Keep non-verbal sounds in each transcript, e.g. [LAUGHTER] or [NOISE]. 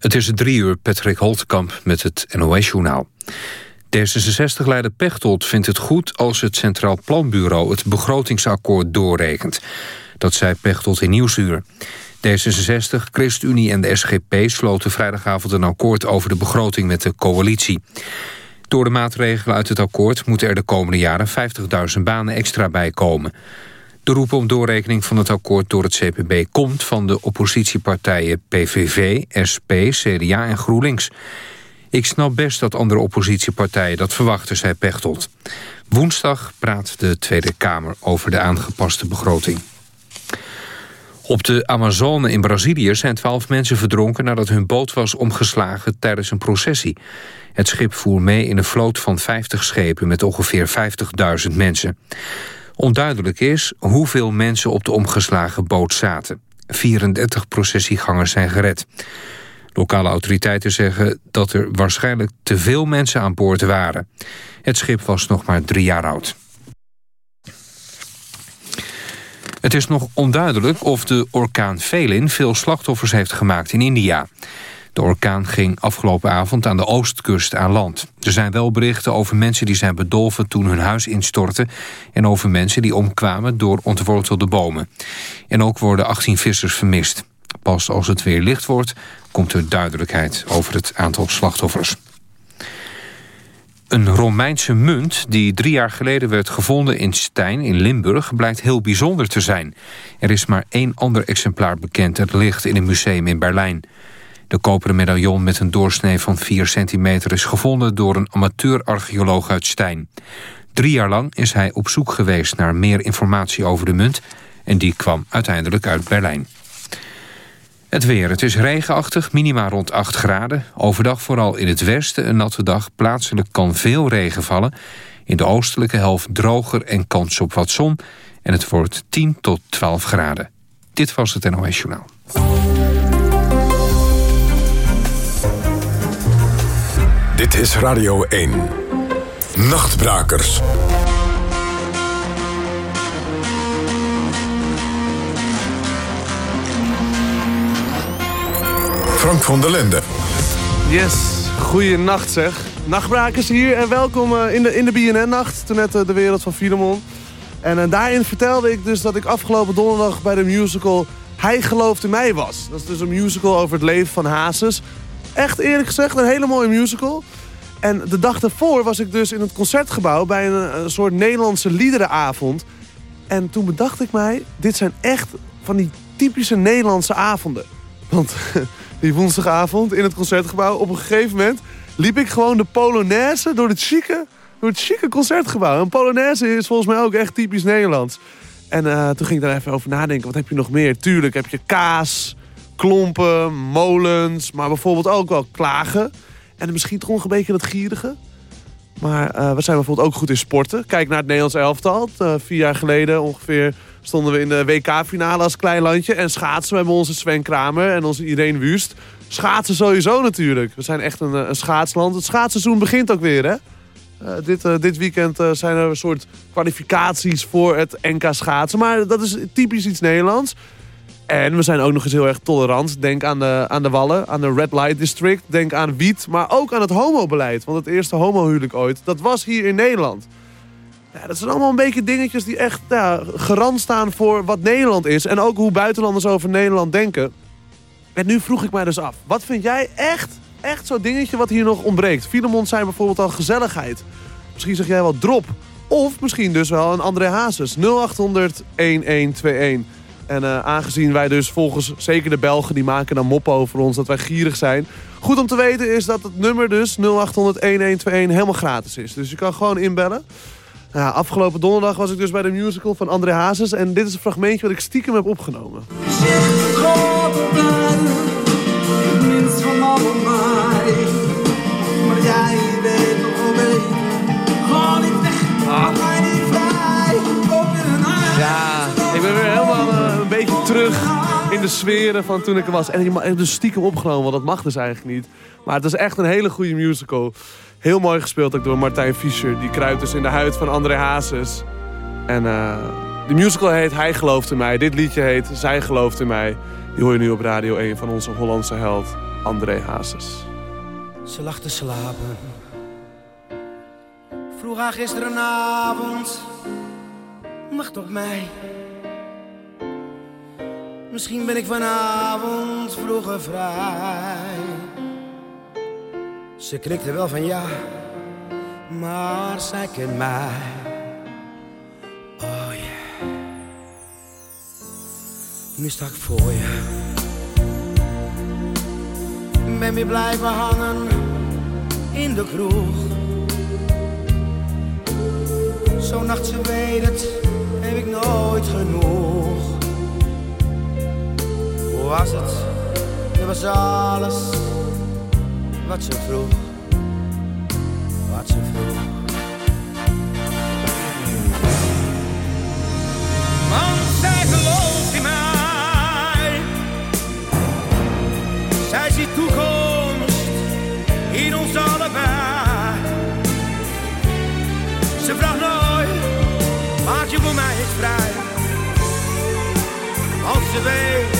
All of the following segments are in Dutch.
Het is drie uur, Patrick Holtkamp met het NOS-journaal. D66-leider Pechtold vindt het goed als het Centraal Planbureau... het begrotingsakkoord doorrekent. Dat zei Pechtold in Nieuwsuur. D66, ChristenUnie en de SGP sloten vrijdagavond een akkoord... over de begroting met de coalitie. Door de maatregelen uit het akkoord moeten er de komende jaren 50.000 banen extra bijkomen. De roep om doorrekening van het akkoord door het CPB komt van de oppositiepartijen PVV, SP, CDA en GroenLinks. Ik snap best dat andere oppositiepartijen dat verwachten, zei Pechtold. Woensdag praat de Tweede Kamer over de aangepaste begroting. Op de Amazone in Brazilië zijn twaalf mensen verdronken... nadat hun boot was omgeslagen tijdens een processie. Het schip voer mee in een vloot van 50 schepen... met ongeveer 50.000 mensen. Onduidelijk is hoeveel mensen op de omgeslagen boot zaten. 34 processiegangers zijn gered. Lokale autoriteiten zeggen dat er waarschijnlijk te veel mensen aan boord waren. Het schip was nog maar drie jaar oud. Het is nog onduidelijk of de orkaan Felin veel slachtoffers heeft gemaakt in India. De orkaan ging afgelopen avond aan de oostkust aan land. Er zijn wel berichten over mensen die zijn bedolven toen hun huis instortte... en over mensen die omkwamen door ontwortelde bomen. En ook worden 18 vissers vermist. Pas als het weer licht wordt, komt er duidelijkheid over het aantal slachtoffers. Een Romeinse munt die drie jaar geleden werd gevonden in Stijn in Limburg... blijkt heel bijzonder te zijn. Er is maar één ander exemplaar bekend. Het ligt in een museum in Berlijn. De koperen medaillon met een doorsnee van 4 centimeter... is gevonden door een amateur-archeoloog uit Stijn. Drie jaar lang is hij op zoek geweest naar meer informatie over de munt... en die kwam uiteindelijk uit Berlijn. Het weer. Het is regenachtig, minima rond 8 graden. Overdag vooral in het westen een natte dag. Plaatselijk kan veel regen vallen. In de oostelijke helft droger en kans op wat zon. En het wordt 10 tot 12 graden. Dit was het NOS Journaal. Dit is Radio 1. Nachtbrakers. Frank van der Linden. Yes, goeienacht zeg. Nachtbrakers hier en welkom eh, in de, in de BNN-nacht. Toen net eh, de wereld van Filemon. En uh, daarin vertelde ik dus dat ik afgelopen donderdag bij de musical Hij gelooft in mij was. Dat is dus een musical over het leven van Hazes. Echt eerlijk gezegd een hele mooie musical. En de dag daarvoor was ik dus in het concertgebouw bij een, een soort Nederlandse liederenavond. En toen bedacht ik mij, dit zijn echt van die typische Nederlandse avonden. Want [LAUGHS] die woensdagavond in het concertgebouw. Op een gegeven moment liep ik gewoon de Polonaise door het chique, door het chique concertgebouw. Een Polonaise is volgens mij ook echt typisch Nederlands. En uh, toen ging ik daar even over nadenken. Wat heb je nog meer? Tuurlijk heb je kaas, klompen, molens. Maar bijvoorbeeld ook wel klagen. En misschien toch nog een beetje dat gierige. Maar uh, we zijn bijvoorbeeld ook goed in sporten. Kijk naar het Nederlands elftal. Uh, vier jaar geleden ongeveer stonden we in de WK-finale als klein landje. En schaatsen. We hebben onze Sven Kramer en onze Irene Wust. Schaatsen sowieso natuurlijk. We zijn echt een, een schaatsland. Het schaatsseizoen begint ook weer, hè? Dit, dit weekend zijn er een soort kwalificaties voor het NK schaatsen. Maar dat is typisch iets Nederlands. En we zijn ook nog eens heel erg tolerant. Denk aan de, aan de Wallen, aan de Red Light District. Denk aan wiet, maar ook aan het homobeleid. Want het eerste homohuwelijk ooit, dat was hier in Nederland. Ja, dat zijn allemaal een beetje dingetjes die echt ja, garant staan voor wat Nederland is. En ook hoe buitenlanders over Nederland denken. En nu vroeg ik mij dus af. Wat vind jij echt, echt zo'n dingetje wat hier nog ontbreekt? Filemon zijn bijvoorbeeld al gezelligheid. Misschien zeg jij wel drop. Of misschien dus wel een André Hazes. 0800 1121. En uh, aangezien wij dus volgens zeker de Belgen... die maken dan moppen over ons dat wij gierig zijn. Goed om te weten is dat het nummer dus 0800-1121 helemaal gratis is. Dus je kan gewoon inbellen. Ja, afgelopen donderdag was ik dus bij de musical van André Hazes. En dit is een fragmentje wat ik stiekem heb opgenomen. In de sferen van toen ik er was. En ik heb dus stiekem opgenomen, want dat mag dus eigenlijk niet. Maar het is echt een hele goede musical. Heel mooi gespeeld door Martijn Fischer. Die kruipt dus in de huid van André Hazes. En uh, de musical heet Hij gelooft in mij. Dit liedje heet Zij gelooft in mij. Die hoor je nu op Radio 1 van onze Hollandse held André Hazes. Ze lag te slapen. Vroeg haar gisterenavond. Wacht op mij. Misschien ben ik vanavond vroeger vrij. Ze knikte wel van ja, maar zij kent mij. Oh ja. Nu sta ik voor je. Ben weer blijven hangen in de kroeg. Zo'n nacht, ze weet het, heb ik nooit genoeg. Was het? Er was alles wat ze vroeg. Wat ze vroeg. Want zij gelooft in mij. Zij ziet toekomst in ons allebei. Ze vraagt nooit, maak je voor mij eens vrij. Want ze weet,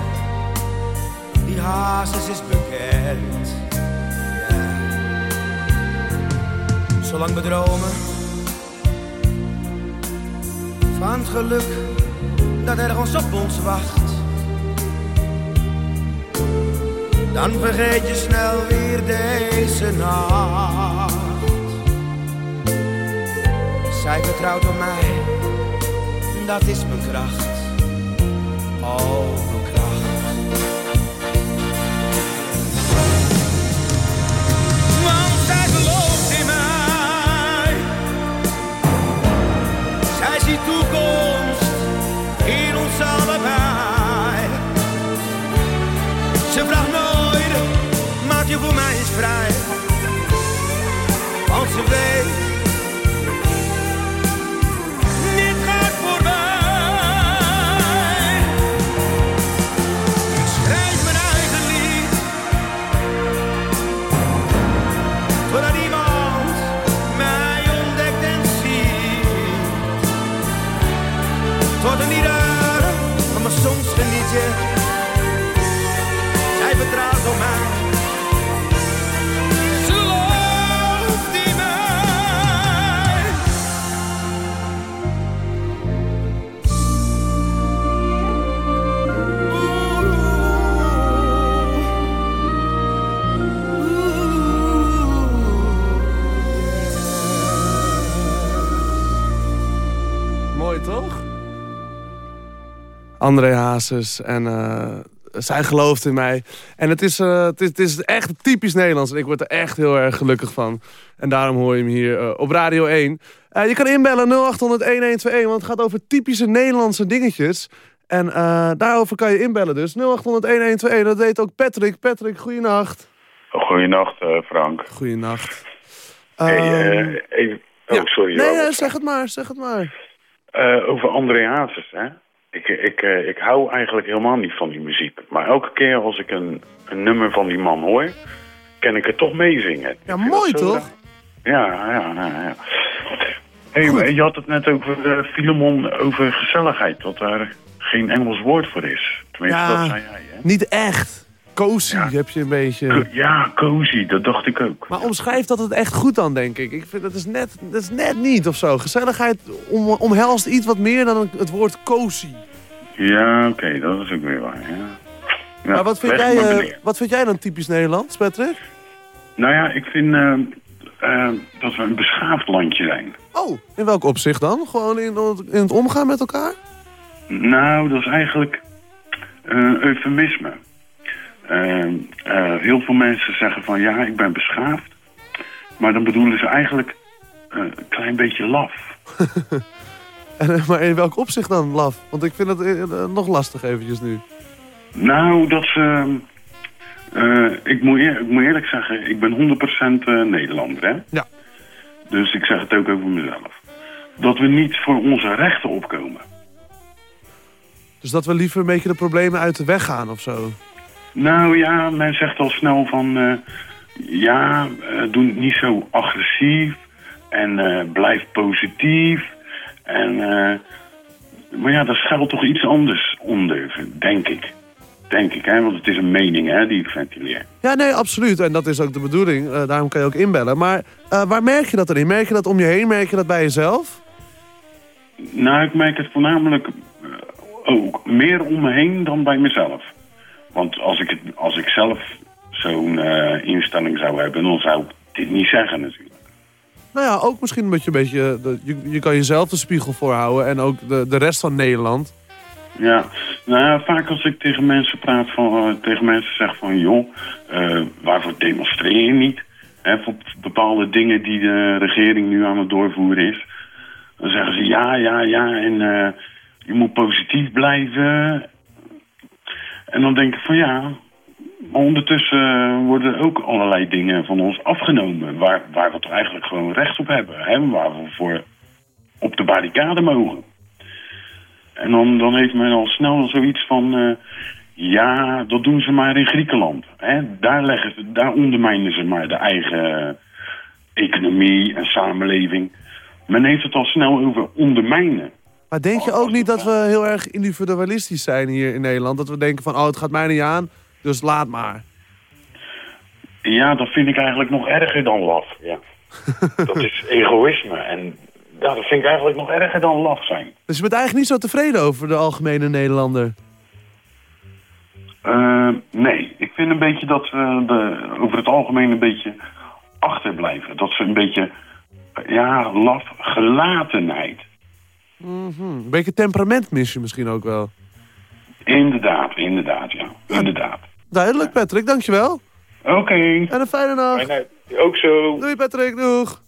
hazes is bekend. Zolang we dromen van het geluk dat ergens op ons wacht. Dan vergeet je snel weer deze nacht. Zij vertrouwt op mij, dat is mijn kracht. Oh, vrij. Want ze weet, André Hazes en eh, zij gelooft in mij. En het is, eh, het, is, het is echt typisch Nederlands en ik word er echt heel erg gelukkig van. En daarom hoor je hem hier eh, op Radio 1. Eh, je kan inbellen 0800-1121, want het gaat over typische Nederlandse dingetjes. En daarover kan je inbellen dus. 0800-1121, dat deed ook Patrick. Patrick, goeienacht. Goeienacht, Frank. Goeienacht. Hey, Ehm, even... Oh, ja. sorry. Nee, zeg het maar, zeg het maar. Over André Hazes, hè. Ik, ik, eh, ik hou eigenlijk helemaal niet van die muziek. Maar elke keer als ik een, een nummer van die man hoor, kan ik het toch meezingen. Ja, mooi toch? Ja, ja, ja. ja. Hey, je had het net over uh, Filemon, over gezelligheid. Dat daar geen Engels woord voor is. Tenminste, Ja. dat zei jij, hè? Niet echt. Cozy Ja. heb je een beetje. Ja, cozy, dat dacht ik ook. Maar omschrijf dat het echt goed dan, denk ik. Ik vind dat is net, dat is net niet of zo. Gezelligheid om, omhelst iets wat meer dan het woord cozy. Ja, oké, dat is ook weer waar, ja. Maar wat vind, jij, eh, wat vind jij dan typisch Nederlands, Patrick? Nou ja, ik vind... eh, eh, dat we een beschaafd landje zijn. Oh, in welk opzicht dan? Gewoon in, in het omgaan met elkaar? Nou, dat is eigenlijk een eufemisme. Uh, heel veel mensen zeggen van ja, ik ben beschaafd. Maar dan bedoelen ze eigenlijk een klein beetje laf. [LAUGHS] en, maar in welk opzicht dan laf? Want ik vind het nog lastig eventjes nu. Nou, dat ze... ik, moet ik moet eerlijk zeggen, ik ben 100% Nederlander, hè? Ja. Dus ik zeg het ook over mezelf. Dat we niet voor onze rechten opkomen. Dus dat we liever een beetje de problemen uit de weg gaan of zo? Nou ja, men zegt al snel van... Uh, ja, uh, doe het niet zo agressief. En uh, blijf positief. En, maar ja, daar schuilt toch iets anders onder, denk ik. Denk ik, hè? want het is een mening hè, die ik ventileer. Ja, nee, absoluut. En dat is ook de bedoeling. daarom kan je ook inbellen. Maar waar merk je dat dan in? Merk je dat om je heen? Merk je dat bij jezelf? Nou, ik merk het voornamelijk ook meer om me heen dan bij mezelf. Want als ik, het, als ik zelf zo'n uh, instelling zou hebben, dan zou ik dit niet zeggen natuurlijk. Nou ja, ook misschien een beetje, een beetje je, je kan jezelf de spiegel voorhouden en ook de, de rest van Nederland. Ja, nou ja, vaak als ik tegen mensen praat, van, uh, tegen mensen zeg van... joh, uh, waarvoor demonstreer je niet? Hè, voor bepaalde dingen die de regering nu aan het doorvoeren is. Dan zeggen ze ja, ja, ja en je moet positief blijven. En dan denk ik van ja, ondertussen worden ook allerlei dingen van ons afgenomen... waar, waar we toch eigenlijk gewoon recht op hebben. Hè? Waar we voor op de barricade mogen. En dan, dan heeft men al snel zoiets van... Uh, ja, dat doen ze maar in Griekenland. Hè? Daar, leggen ze, daar ondermijnen ze maar de eigen economie en samenleving. Men heeft het al snel over ondermijnen. Maar denk je ook niet dat we heel erg individualistisch zijn hier in Nederland? Dat we denken van, oh, het gaat mij niet aan, dus laat maar. Ja, dat vind ik eigenlijk nog erger dan laf, ja. [LAUGHS] dat is egoïsme en ja, dat vind ik eigenlijk nog erger dan laf zijn. Dus je bent eigenlijk niet zo tevreden over de algemene Nederlander? Uh, nee, ik vind een beetje dat we de, over het algemeen een beetje achterblijven. Dat ze een beetje, ja, laf gelatenheid. Mm Een beetje temperament mis je misschien ook wel. Inderdaad, inderdaad, ja. Inderdaad. Duidelijk, Patrick. Dankjewel. Oké. En een fijne nacht. Nee, ook zo. Doei, Patrick. Doeg.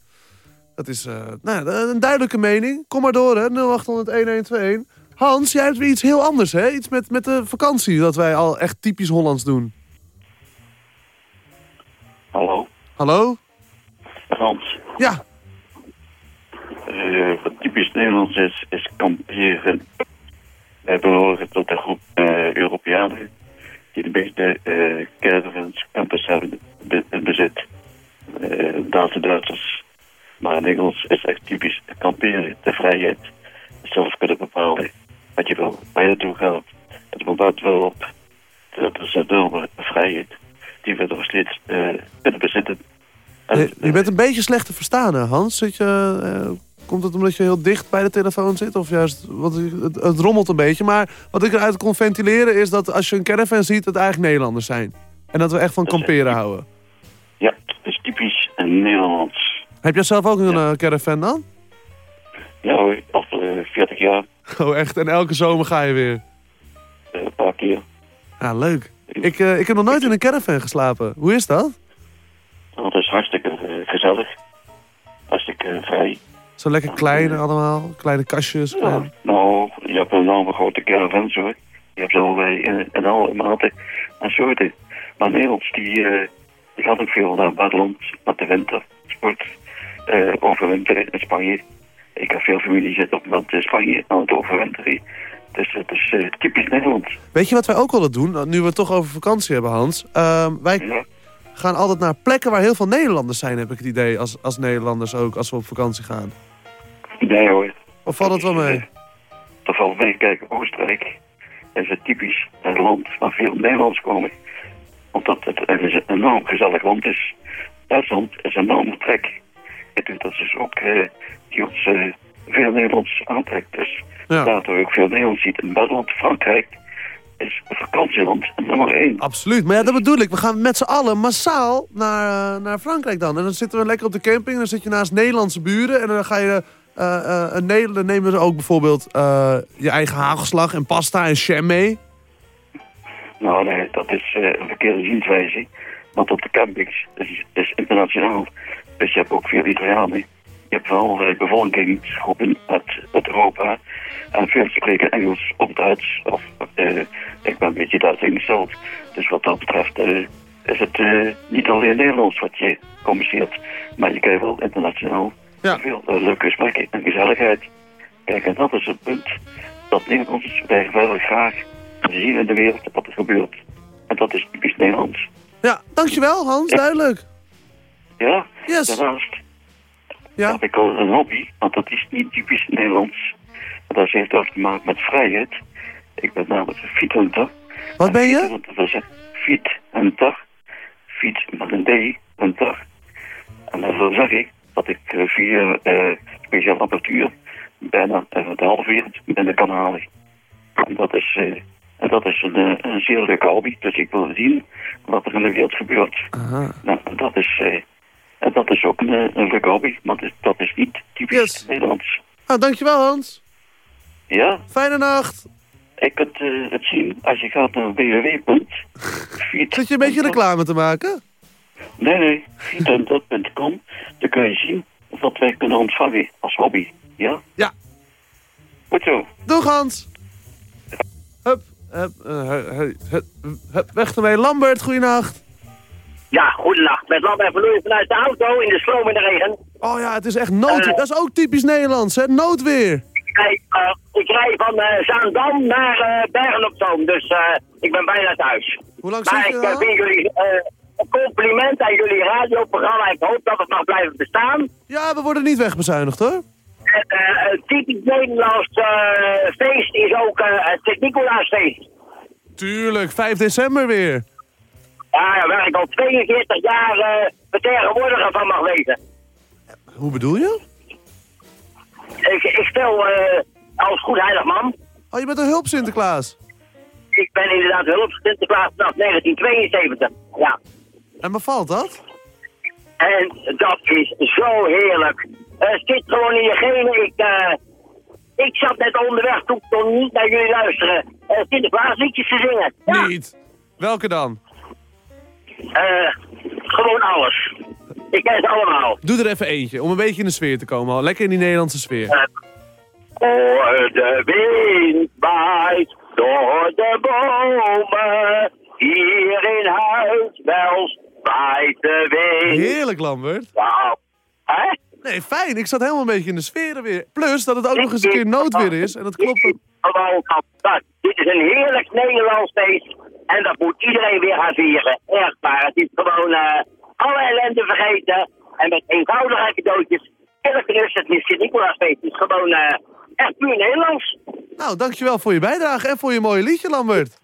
Dat is uh, nou, een duidelijke mening. Kom maar door, hè. 0800-1121. Hans, jij hebt weer iets heel anders, hè? Iets met, met de vakantie dat wij al echt typisch Hollands doen. Hallo. Hallo? Hans. Ja. Uh, wat typisch Nederlands is, is kamperen. Wij behoren tot de groep uh, Europeanen die de meeste uh, caravans, campers hebben be bezit. Uh, Duitse Duitsers. Maar in Engels is echt typisch kamperen, de vrijheid. Zelf kunnen bepalen wat je wil, waar je naartoe gaat. Het moment wel op. Dat is een enorme vrijheid die we nog steeds kunnen bezitten. En, je, bent een beetje slecht te verstaan, Hans. Zit je, Komt het omdat je heel dicht bij de telefoon zit? Of juist, wat, het, het rommelt een beetje. Maar wat ik eruit kon ventileren is dat als je een caravan ziet... het eigenlijk Nederlanders zijn. En dat we echt van kamperen houden. Ja, dat is typisch Nederlands. Heb jij zelf ook een ja. caravan dan? Ja hoor, al uh, 40 jaar. [LAUGHS] Oh echt? En elke zomer ga je weer? Uh, een paar keer. Ja, leuk. Ik, uh, ik heb nog nooit in een caravan geslapen. Hoe is dat? Oh, dat is hartstikke uh, gezellig. Hartstikke vrij. Zo lekker klein allemaal, kleine kastjes. Ja, nou, je hebt een enorme grote caravans hoor. Je hebt zo in, in alle maten en soorten. Maar Nederlands, die, uh, die gaat ook veel naar het buitenland, naar de winter, sport, uh, overwinteren in Spanje. Ik heb veel familie zitten op in Spanje aan het overwinteren. Dus het is uh, typisch Nederlands. Weet je wat wij ook willen doen, nu we het toch over vakantie hebben Hans? Uh, wij ja. gaan altijd naar plekken waar heel veel Nederlanders zijn, heb ik het idee. Als, als Nederlanders ook, als we op vakantie gaan. Nee hoor. Of valt het wel mee? Dat valt mee. Kijk, Oostenrijk is een typisch een land waar veel Nederlanders komen. Omdat het een enorm gezellig land is. Duitsland is een enorme trek. En dat is ook uh, die ons veel Nederlands aantrekt. Dus ja. daardoor ook veel Nederlands ziet in het buitenland. Frankrijk is vakantieland nummer één. Absoluut, maar ja, dat bedoel ik. We gaan met z'n allen massaal naar, naar Frankrijk dan. En dan zitten we lekker op de camping. Dan zit je naast Nederlandse buren. En dan ga je... Uh, uh, een Nederland nemen we ook bijvoorbeeld je eigen hagelslag en pasta en jam mee. Nou nee, dat is een verkeerde zienswijze. Want op de campings is, is internationaal. Dus je hebt ook veel Italianen. Je hebt wel bevolkingsgroepen uit, Europa. En veel spreken Engels of Duits. Of, ik ben een beetje Duits ingesteld. Dus wat dat betreft is het niet alleen Nederlands wat je communiceert. Maar je krijgt wel internationaal ja. veel leuke gesprekken en gezelligheid. Kijk, en dat is het punt. Dat Nederlands wij wel graag zien in de wereld wat er gebeurt. En dat is typisch Nederlands. Ja, dankjewel Hans, duidelijk. Ja, yes. daarnaast ja. heb ik al een hobby, want dat is niet typisch Nederlands. Dat heeft ook te maken met vrijheid. Ik ben namelijk een fiethunter. Wat ben je? Dat is een fiethunter. Fiet met een D, hunter. En dat wil zeggen dat ik uh, via uh, speciale apparatuur bijna uh, de halve wereld binnen kan halen. En dat is, en dat is een, een zeer leuke hobby. Dus ik wil zien wat er in de wereld gebeurt. Aha. Nou, dat is, dat is ook een, een leuke hobby. Maar dat is, dat is niet typisch yes. Nederlands. Nou, dankjewel Hans. Ja. Fijne nacht. Ik kunt uh, het zien als je gaat naar www. [LAUGHS] Zit je een beetje reclame te maken? Nee, nee. Fietendot.com. Dan kun je zien wat wij kunnen ontvangen als hobby. Ja? Ja. Goed zo. Doeg Hans. Hup, hup, uh, hup, hup, hup, weg ermee. Lambert, goeienacht. Ja, goedenacht. Met Lambert Verloeien vanuit de auto in de stroom in de regen. Oh ja, het is echt nood. Uh, dat is ook typisch Nederlands, hè? Noodweer. Ik, uh, ik rij van uh, Zaandam naar uh, Bergen op Zoom, dus ik ben bijna thuis. Hoe lang maar zit je ik dan? vind jullie compliment aan jullie radioprogramma. Ik hoop dat het mag blijven bestaan. Ja, we worden niet wegbezuinigd hoor. En, een typisch Nederlands feest is ook het Sint-Nicolaasfeest. Tuurlijk, 5 december weer. Ja, waar ik al 42 jaar vertegenwoordiger van mag wezen. Hoe bedoel je? Ik, ik stel uh, als goed heilig man. Oh, je bent een hulp Sinterklaas? Ik ben inderdaad hulp Sinterklaas vanaf 1972, ja. En bevalt dat? En dat is zo heerlijk. Het uh, zit gewoon in je genen. Ik, uh, ik zat net onderweg toen ik niet naar jullie luisteren. Uh, liedjes te zingen. Ja. Niet? Welke dan? gewoon alles. Ik ken ze allemaal. Doe er even eentje, om een beetje in de sfeer te komen. Lekker in die Nederlandse sfeer. Uh, de wind waait, door de bomen, hier in huis wel waait de wind. Heerlijk, Lambert. Wauw. Hè? Nee, fijn. Ik zat helemaal een beetje in de sfeer weer. Plus dat het ook nog eens een keer noodweer is. En dat klopt dit is een heerlijk Nederlands feest. En dat moet iedereen weer gaan vieren. Echt waar. Het is gewoon... Uh, alle ellende vergeten. En met eenvoudige cadeautjes. Eerlijk rust, het Sint-Nicolaasfeest. Het is gewoon uh, echt puur Nederlands. Nou, dankjewel voor je bijdrage en voor je mooie liedje, Lambert.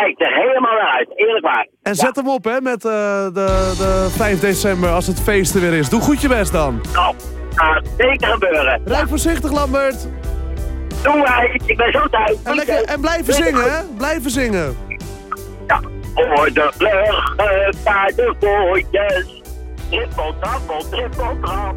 Kijk er helemaal naar uit, eerlijk waar. En zet hem op, hè, met uh, de, de 5 december, als het feest er weer is. Doe goed je best dan. Nou, gaat zeker gebeuren. Rijd ja. voorzichtig, Lambert. Doe wij, ik ben zo thuis. En, lekker, en blijven zingen, hè? Blijven zingen. Ja. Voor de vlugge paardenvoetjes. Trippel, trappel, trippel, trap.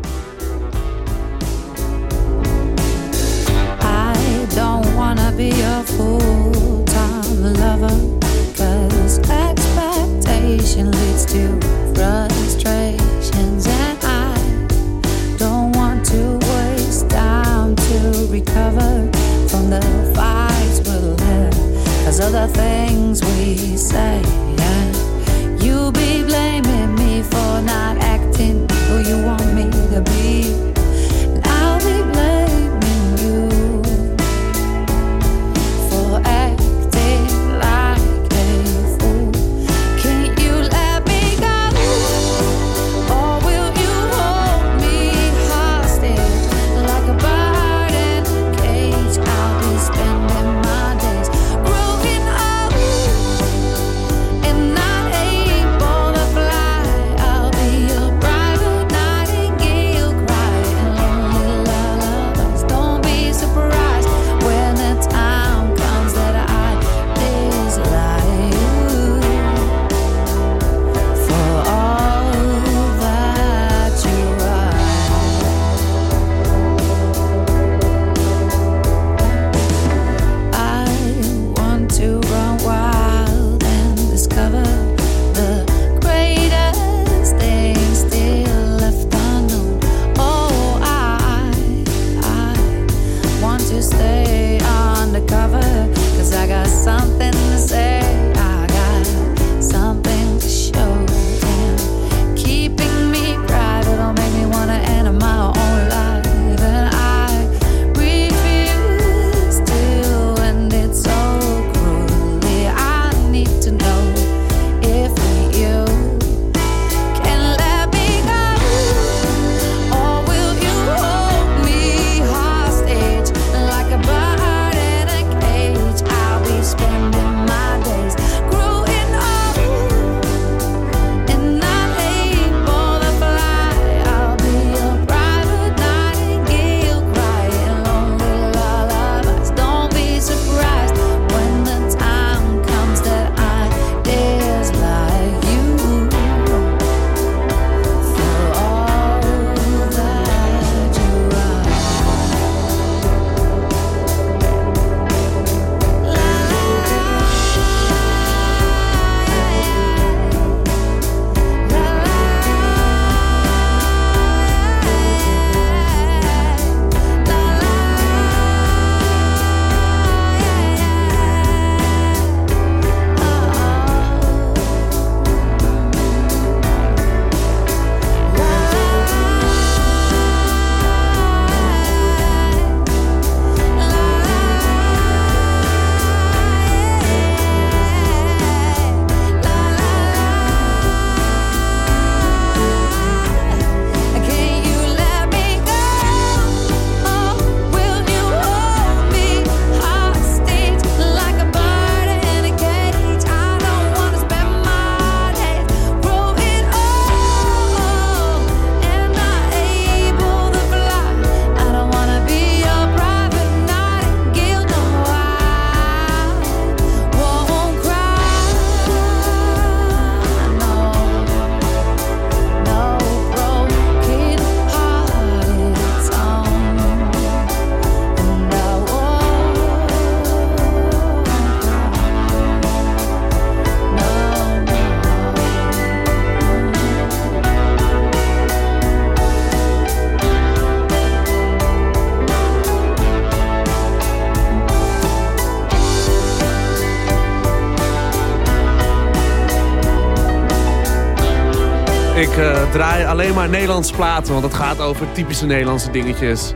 Draai alleen maar Nederlandse platen, want het gaat over typische Nederlandse dingetjes.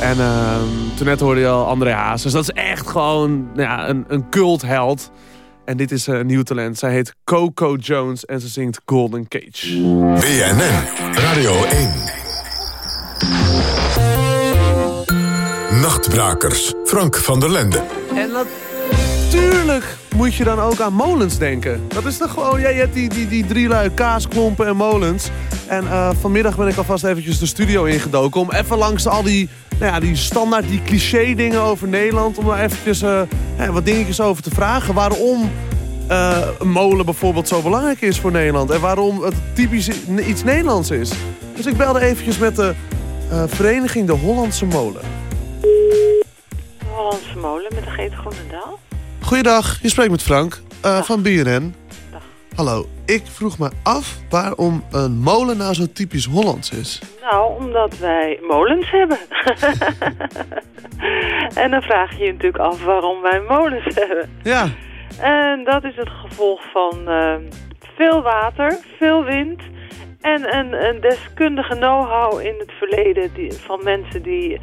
En ehm, toen net hoorde je al André Haas. Dus dat is echt gewoon nou ja, een, een cultheld. En dit is eh, een nieuw talent. Zij heet Coco Jones en ze zingt Golden Cage. BNN Radio 1. Nachtbrakers, Frank van der Lende. En natuurlijk moet je dan ook aan molens denken. Dat is toch gewoon, ja, je hebt die, die, die drie lui kaasklompen en molens. En eh, vanmiddag ben ik alvast eventjes de studio ingedoken... om even langs al die, nou ja, die standaard, die cliché dingen over Nederland... om daar eventjes eh, wat dingetjes over te vragen. Waarom eh, een molen bijvoorbeeld zo belangrijk is voor Nederland... en waarom het typisch iets Nederlands is. Dus ik belde eventjes met de vereniging De Hollandse Molen. Hollandse molen met de Geet Groenendaal. Goeiedag, je spreekt met Frank eh, van BNN. Dag. Hallo, ik vroeg me af waarom een molen nou zo typisch Hollands is. Nou, omdat wij molens hebben. [LAUGHS] en dan vraag je je natuurlijk af waarom wij molens hebben. Ja, En dat is het gevolg van eh, veel water, veel wind... en een, een deskundige know-how in het verleden die, van mensen die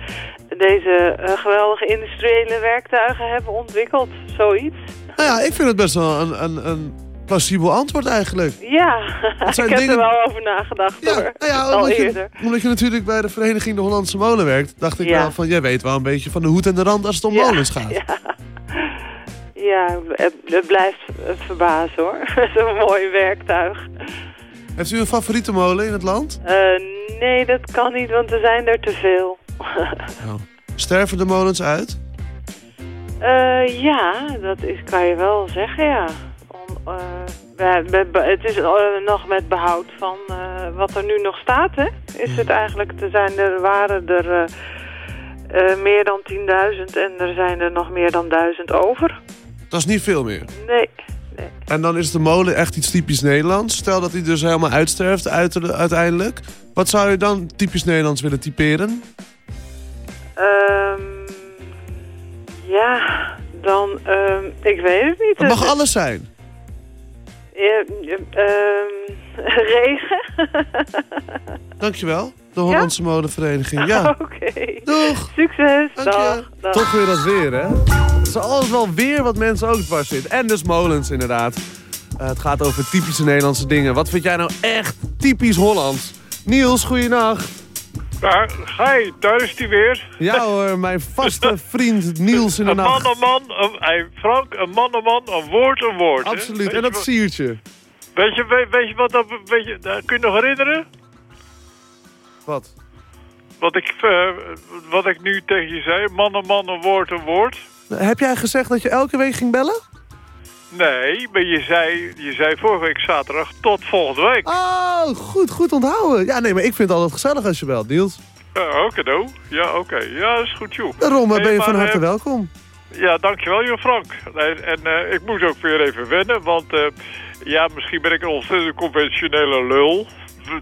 deze eh, geweldige industriële werktuigen hebben ontwikkeld. Zoiets. nou ja, ik vind het best wel een, een, een plausibel antwoord eigenlijk. Ja, [LAUGHS] ik heb dingen- er wel over nagedacht Ja, hoor. nou ja Al omdat, eerder. je, omdat je natuurlijk bij de vereniging De Hollandse Molen werkt... dacht ik Ja. wel van, jij weet wel een beetje van de hoed en de rand als het om Ja, molens [LAUGHS] gaat. Ja, ja het, het blijft verbazen hoor. [LAUGHS] Zo'n mooi werktuig. Heeft u een favoriete molen in het land? Eh, nee, dat kan niet, want er zijn er te veel. [LAUGHS] Sterven de molens uit? Eh, ja, dat is, kan je wel zeggen, ja. Om, eh, we- we- we- het is eh, nog met behoud van wat er nu nog staat, hè? Is het eigenlijk, er zijn er, waren er meer dan 10.000 en er zijn er nog meer dan 1000 over. Dat is niet veel meer. Nee, nee. En dan is de molen echt iets typisch Nederlands. Stel dat hij dus helemaal uitsterft uiteindelijk. Wat zou je dan typisch Nederlands willen typeren? Ehm, Ja, dan, ehm, ik weet het niet. Het mag Het- alles zijn. Ja, ja, ehm, [LAUGHS] regen. Dankjewel. De Hollandse Modevereniging. Ja. [LAUGHS] Oké. Doeg. Succes. Dank je. Dag. Dag. Toch weer dat weer, hè? Het is altijd wel weer wat mensen ook dwars zitten. En dus molens, inderdaad. Eh, het gaat over typische Nederlandse dingen. Wat vind jij nou echt typisch Hollands? Niels, goeienacht. Daar, hi, daar is hij weer. Ja hoor, mijn vaste [LAUGHS] vriend Niels in de Een man, een man, een, Frank, een man, een man, een woord, een woord. Absoluut. En dat siertje. Weet je, weet, weet je wat dat, weet je, kun je nog herinneren? Wat? Wat ik, eh, wat ik nu tegen je zei, man, een man, een woord, een woord. Heb jij gezegd dat je elke week ging bellen? Nee, maar je zei, je zei vorige week zaterdag tot volgende week. Oh, goed, goed onthouden. Ja, nee, maar ik vind het altijd gezellig als je belt, Niels. Uh, oké, no. Ja, oké. Ja, dat is goed, joh. Daarom eh, Hey, ben je maar, van harte eh, welkom. Ja, dankjewel, joh Frank. En eh, ik moest ook weer even wennen, want eh, ja, misschien ben ik een ontzettend conventionele lul.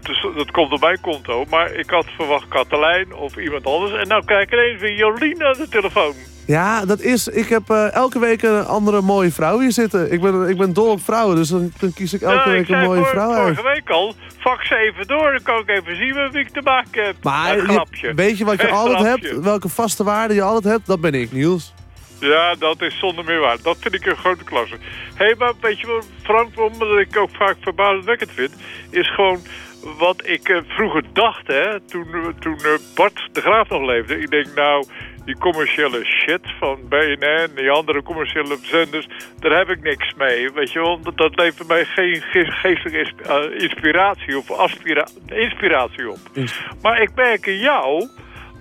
Dus dat komt op mijn konto. Maar ik had verwacht Katelijn of iemand anders. En nou kijk ineens weer Jolien aan de telefoon. Ja, dat is... Ik heb eh, elke week een andere mooie vrouw hier zitten. Ik ben, ik ben dol op vrouwen, dus dan, dan kies ik elke week ik een mooie vrouw uit. vorige week al, fax even door. Dan kan ik even zien met wie ik te maken heb. Maar Een je- grapje. weet je wat je Een altijd grapje. hebt? Welke vaste waarde je altijd hebt? Dat ben ik, Niels. Ja, dat is zonder meer waar. Dat vind ik een grote klasse. Hé, hey, maar weet je wat, Frank, wat ik ook vaak verbazingwekkend vind... is gewoon wat ik eh, vroeger dacht, hè, toen, eh, toen Bart de Graaf nog leefde. Ik denk, nou, die commerciële shit van BNN en die andere commerciële zenders... daar heb ik niks mee, weet je wel. Dat, dat levert mij geen ge- geestelijke insp- eh, inspiratie of aspira inspiratie op. Maar ik merk in jou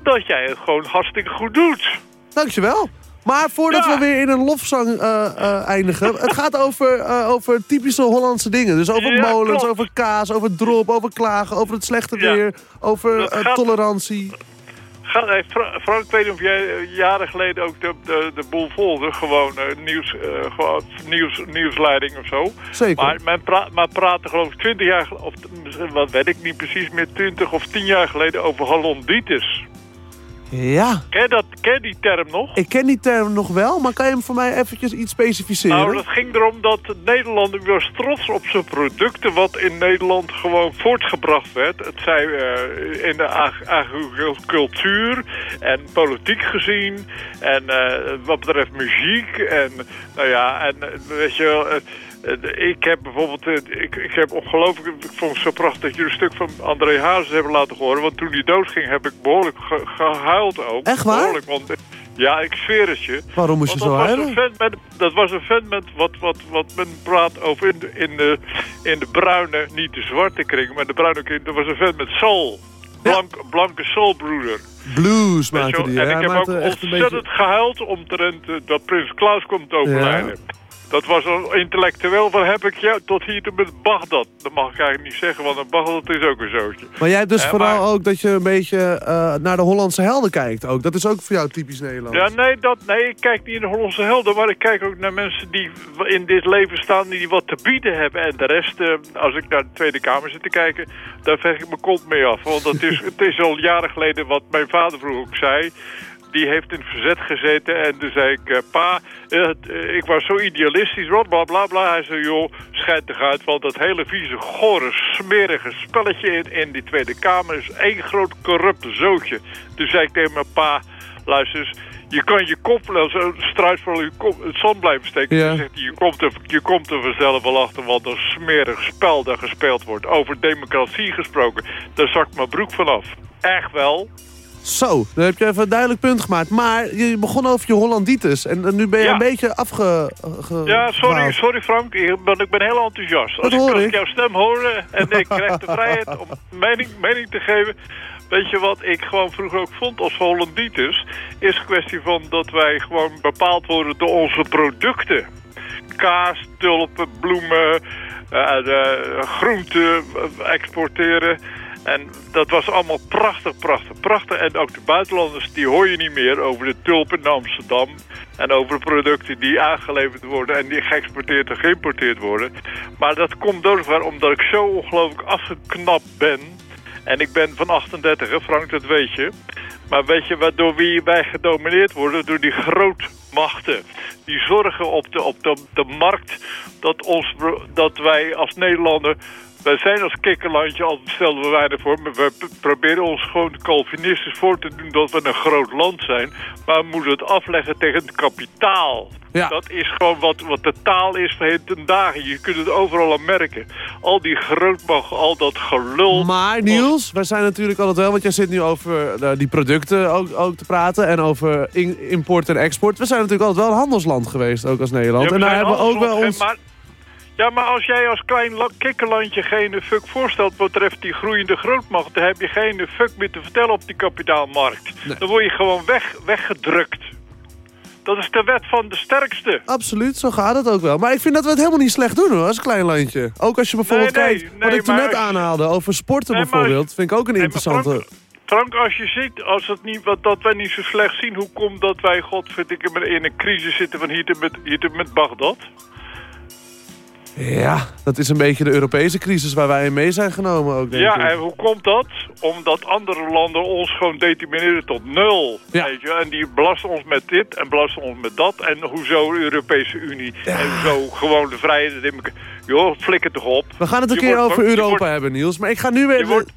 dat jij het gewoon hartstikke goed doet. Dankjewel. Maar voordat Ja. we weer in een lofzang eh, eh, eindigen... het gaat over, over typische Hollandse dingen. Dus over Ja, molens, klopt. over kaas, over drop, over klagen... over het slechte Ja. weer, over tolerantie. Hey, Frank, ik weet niet of jij eh, jaren geleden ook de, de, de boel volgde. Gewoon, eh, nieuws, eh, gewoon nieuws, nieuwsleiding of zo. Zeker. Maar men pra maar praatte geloof ik 20 jaar, of misschien, wat weet ik niet precies meer, 20 of 10 jaar geleden over Hollanditis. Ja, Ken, je dat, ken je die term nog? ik ken die term nog wel... maar kan je hem voor mij eventjes iets specificeren? Nou, dat ging erom dat Nederland was trots op zijn producten... wat in Nederland gewoon voortgebracht werd. Het zij eh, in de ag- agricultuur en politiek gezien... en eh, wat betreft muziek en, nou ja, en eh, weet je... wel, eh, ik heb bijvoorbeeld, eh, ik, ik heb ongelooflijk, ik vond het zo prachtig dat jullie een stuk van André Hazes hebben laten horen. Want toen hij doodging heb ik behoorlijk ge- gehuild ook. Echt waar? Behoorlijk, want, eh, ja, ik zweer het je. Waarom moest je zo huilen? met, dat was een vent met wat, wat, wat men praat over in de, in, de, in de bruine, niet de zwarte kring, maar de bruine kring. Dat was een vent met soul. Blank, Blanke soulbroeder. Blues maakte die. En ik heb ook ontzettend beetje... gehuild omtrent eh, dat prins Klaus komt overlijden. Dat was een intellectueel van heb ik jou tot hier toe met Bagdad. Dat mag ik eigenlijk niet zeggen, want een Bagdad is ook een zootje. Maar jij hebt dus vooral maar- ook dat je een beetje eh, naar de Hollandse helden kijkt ook. Dat is ook voor jou typisch Nederland. Ja, nee, dat, nee, ik kijk niet naar Hollandse helden, maar ik kijk ook naar mensen die in dit leven staan die wat te bieden hebben. En de rest, eh, als ik naar de Tweede Kamer zit te kijken, daar veeg ik mijn kont mee af. Want het is, [LAUGHS] het is al jaren geleden wat mijn vader vroeger ook zei. Die heeft in het verzet gezeten en toen zei ik, eh, pa, eh, eh, ik was zo idealistisch, bla bla bla bla. Hij zei, joh, schijt toch uit, want dat hele vieze, gore, smerige spelletje in, in die Tweede Kamer is één groot corrupte zootje. Toen zei ik tegen mijn pa, luister eens, je kan je kop wel zo struisvol je kop het zon blijven steken. Ja. Zegt je komt, er, je komt er vanzelf wel achter wat een smerig spel daar gespeeld wordt. Over democratie gesproken, daar zakt mijn broek vanaf. Echt wel. Zo, dan heb je even een duidelijk punt gemaakt. Maar je begon over je Hollanditis. En nu ben je Ja. een beetje afge... ge- Ja, sorry, sorry Frank, ik ben, ik ben heel enthousiast. Dat Als ik, hoor ik. ik jouw stem hoor eh, en ik krijg de vrijheid om mening, mening te geven... Weet je wat ik gewoon vroeger ook vond als Hollanditis? Is een kwestie van dat wij gewoon bepaald worden door onze producten. Kaas, tulpen, bloemen, eh, eh, groenten exporteren... En dat was allemaal prachtig, prachtig, prachtig. En ook de buitenlanders, die hoor je niet meer over de tulpen in Amsterdam. En over producten die aangeleverd worden en die geëxporteerd en geïmporteerd worden. Maar dat komt doodwaar omdat ik zo ongelooflijk afgeknapt ben. En ik ben van 38, hè, Frank, dat weet je. Maar weet je waardoor wie wij gedomineerd worden? Door die grootmachten. Die zorgen op de, op de, de markt dat, ons, dat wij als Nederlander... Wij zijn als kikkerlandje, al stelden we weinig voor... maar we proberen ons gewoon Calvinistisch voor te doen dat we een groot land zijn. Maar we moeten het afleggen tegen het kapitaal. Ja. Dat is gewoon wat, wat de taal is van heden ten dagen. Je kunt het overal aan merken. Al die grootmacht, al dat gelul. Maar Niels, wij zijn natuurlijk altijd wel, want jij zit nu over eh, die producten ook, ook te praten en over in- import en export. We zijn natuurlijk altijd wel een handelsland geweest, ook als Nederland. Ja, en daar hebben we ook wel ons... maar- ja, maar als jij als klein la- kikkerlandje geen fuck voorstelt wat betreft die groeiende grootmacht... dan heb je geen fuck meer te vertellen op die kapitaalmarkt. Dan word je gewoon weg, weggedrukt. Dat is de wet van de sterkste. Absoluut, zo gaat het ook wel. Maar ik vind dat we het helemaal niet slecht doen hoor, als klein landje. Ook als je bijvoorbeeld Nee, nee, kijkt, wat ik toen net aanhaalde over sporten bijvoorbeeld, vind ik ook een interessante... Frank, als je ziet, als het niet, wat, dat wij niet zo slecht zien... hoe komt dat wij, godverdikke, in een crisis zitten van hier met, hier tot met Bagdad? Ja, dat is een beetje de Europese crisis waar wij in mee zijn genomen ook, denk Ja, ik. en hoe komt dat? Omdat andere landen ons gewoon determineren tot nul. Ja. Weet je? En die belasten ons met dit en belasten ons met dat. En hoezo de Europese Unie? En zo gewoon de vrijheid. democratie. Joh, flikker toch op. We gaan het een Je keer wordt- over Europa wordt- hebben, Niels. Maar ik ga nu weer, wordt-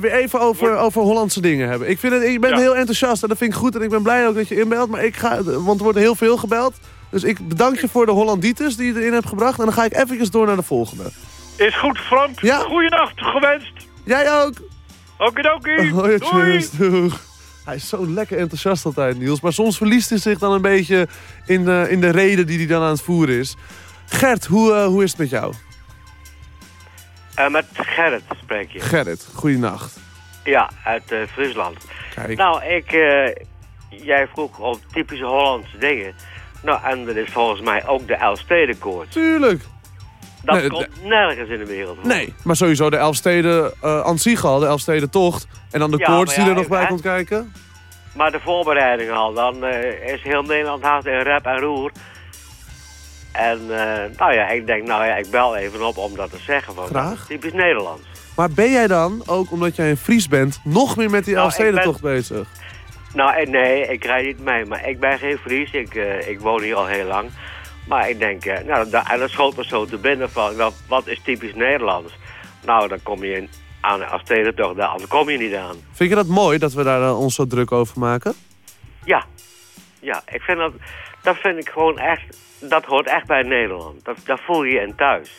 weer even over, over Hollandse dingen hebben. Ik, vind het, ik ben Ja. heel enthousiast en dat vind ik goed. En ik ben blij ook dat je inbelt. Maar ik ga, want er wordt heel veel gebeld. Dus ik bedank je voor de Hollanditis die je erin hebt gebracht. En dan ga ik eventjes door naar de volgende. Is goed, Frank. Ja. Goeienacht gewenst. Jij ook. Okidoki. [LAUGHS] Hoi, Doei. doeg. Hij is zo lekker enthousiast altijd, Niels. Maar soms verliest hij zich dan een beetje in de, in de reden die hij dan aan het voeren is. Gert, hoe, eh, hoe is het met jou? Eh, met Gerrit spreek je. Gerrit, goeienacht. Ja, uit eh, Friesland. Kijk. Nou, ik, eh, jij vroeg om typische Hollandse dingen. Nou, en dat is volgens mij ook de Elfstedenkoorts. Tuurlijk. Dat Nee, komt nergens in de wereld voor. Nee, maar sowieso de Elfsteden uh, aan zich al, de Elfstedentocht. En dan de Ja, koorts die er nog bij komt kijken. Maar de voorbereiding al, dan eh, is heel Nederland haast in rep en roer. En eh, nou ja, ik denk, nou ja, ik bel even op om dat te zeggen. Van, Graag. dat is Typisch Nederlands. Maar ben jij dan, ook omdat jij een Fries bent, nog meer met die Nou, Elfstedentocht bezig? Nou, eh, nee, ik rijd niet mee. Maar ik ben geen Fries. Ik, eh, ik woon hier al heel lang. Maar ik denk, eh, nou, da- en dat schoot me zo te binnen van, wat, wat is typisch Nederlands? Nou, dan kom je in, aan als toch, daar anders kom je niet aan. Vind je dat mooi dat we daar ons zo druk over maken? Ja, ja, ik vind dat, dat vind ik gewoon echt, dat hoort echt bij Nederland. Dat, dat voel je je in thuis.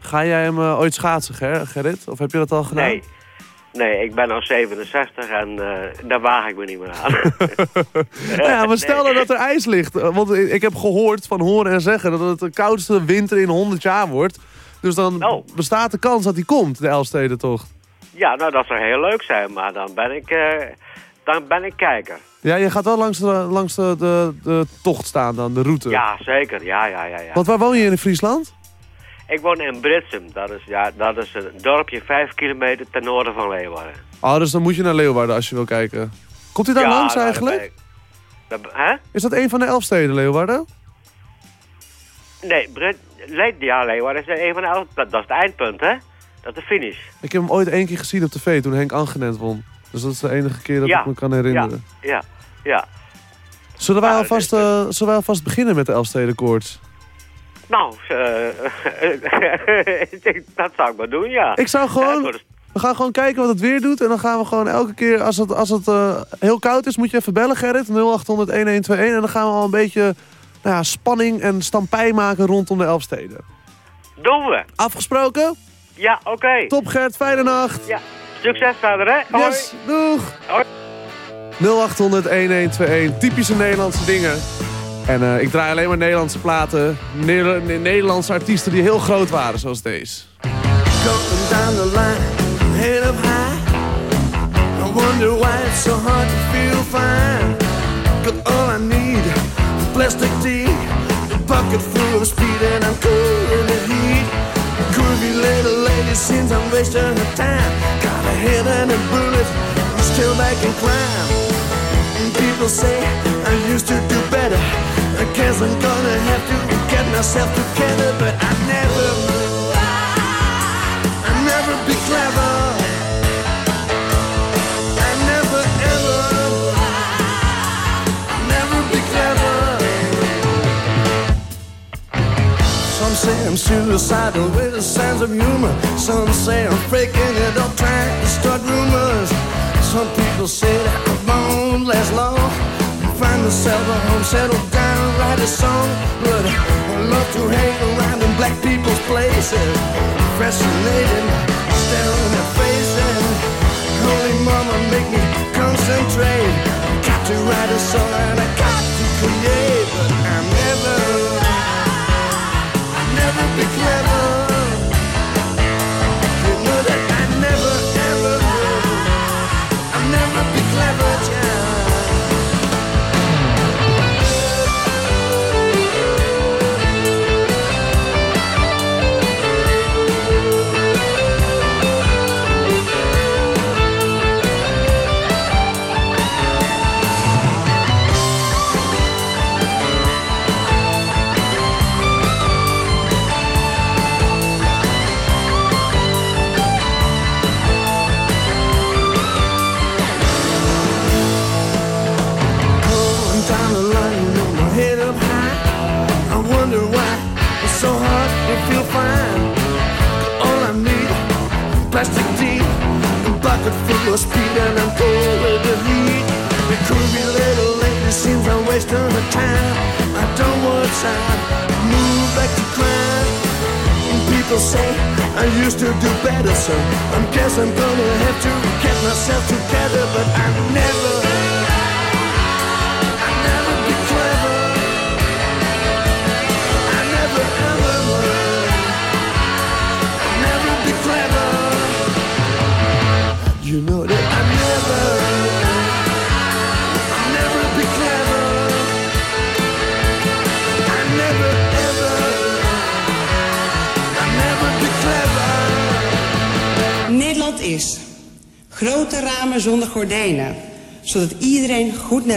Ga jij hem ooit schaatsen, Ger Gerrit? Of heb je dat al gedaan? Nee, nee, ik ben al 67 en eh, daar waag ik me niet meer aan. [LAUGHS] [LAUGHS] Nou ja, maar stel nou dat er ijs ligt. eh, Want ik heb gehoord van horen en zeggen dat het de koudste winter in 100 jaar wordt. Dus dan Oh. bestaat de kans dat die komt, de Elfstedentocht. ja, nou, dat zou heel leuk zijn, maar dan ben ik, eh, dan ben ik kijker. Ja, je gaat wel langs de, langs de, de, de tocht staan dan, de route. Ja, zeker. Ja, ja, ja. ja. Want waar woon je in Friesland? Ik woon in Britsum. Dat is, ja, dat is een dorpje vijf kilometer ten noorden van Leeuwarden. Oh, dus dan moet je naar Leeuwarden als je wil kijken. Komt hij daar Ja, langs nou, eigenlijk? daar- hè? Is dat een van de Elfsteden, Leeuwarden? Nee, Brit Le ja, Leeuwarden is een van de elf. Dat, dat is het eindpunt, hè? Dat is de finish. Ik heb hem ooit één keer gezien op tv toen Henk Angenent won. Dus dat is de enige keer dat Ja. ik me kan herinneren. Ja, ja. Zullen, wij Ja, alvast, dat eh, zullen wij alvast beginnen met de Elfstedenkoorts? Nou, [LAUGHS] eh, dat zou ik maar doen, ja. Ik zou gewoon... We gaan gewoon kijken wat het weer doet. En dan gaan we gewoon elke keer, als het, als het eh, heel koud is, moet je even bellen, Gerrit. 0800-1121. En dan gaan we al een beetje nou ja, spanning en stampij maken rondom de Elfsteden. Doen we. Afgesproken? Ja, oké. Top Gert, fijne nacht. Ja, succes verder, hè? Hoi. Yes, doeg. Hoi. 0800-1121. Typische Nederlandse dingen. En eh, ik draai alleen maar Nederlandse platen. Neder- Ne- Nederlandse artiesten die heel groot waren, zoals deze. Going down the line, head up high. I wonder why it's so hard to feel fine. Got all I need, plastic tea, a bucket full of speed, and I'm cool in the heat. Groovy little lady seems I'm wasting her time. Got a head and a bullet, still back and climb. And people say I used to do better. I guess I'm gonna have to get myself together, but I never, I never be clever. I never ever, I never be clever. Some say I'm suicidal with a sense of humor. Some say I'm faking it, I'm trying to start rumors. Some people say that I won't last long. Find myself a home, settle down, write a song. But I love to hang around in black people's places. Fascinated,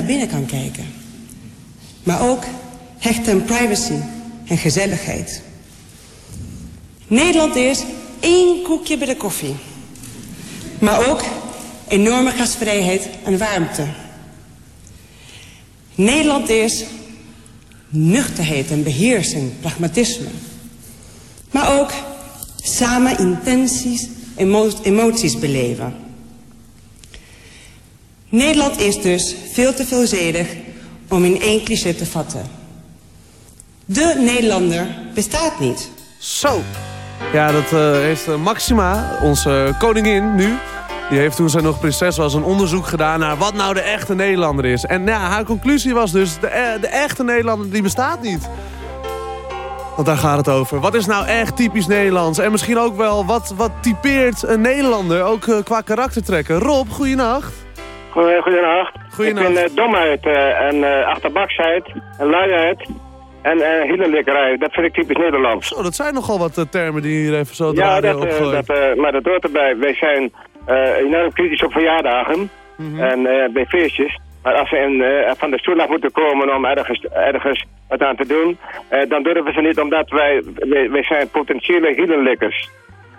binnen kan kijken. Maar ook hecht aan privacy en gezelligheid. Nederland is één koekje bij de koffie. Maar ook enorme gastvrijheid en warmte. Nederland is nuchterheid en beheersing, pragmatisme. Maar ook samen intenties, emo emoties beleven. Nederland is dus veel te veelzijdig om in één cliché te vatten. De Nederlander bestaat niet. Zo. Ja, dat eh, heeft eh, Maxima, onze koningin nu... die heeft toen zij nog prinses was een onderzoek gedaan... naar wat nou de echte Nederlander is. En ja, haar conclusie was dus... de, eh, de echte Nederlander die bestaat niet. Want daar gaat het over. Wat is nou echt typisch Nederlands? En misschien ook wel, wat, wat typeert een Nederlander? Ook qua karaktertrekken. Rob, goeienacht. Goedenacht. Goedenacht. Ik ben eh, domheid eh, en eh, achterbaksheid en luiheid en uh, hielenlikkerij. Dat vind ik typisch Nederlands. Zo, dat zijn nogal wat termen die hier even zo Ja, draaien dat, maar dat hoort erbij. Wij zijn enorm kritisch op verjaardagen Mhm. en bij feestjes. Maar als ze in, van de stoel af moeten komen om ergens, ergens wat aan te doen, dan durven ze niet omdat wij, wij, wij zijn potentiële hielenlikkers.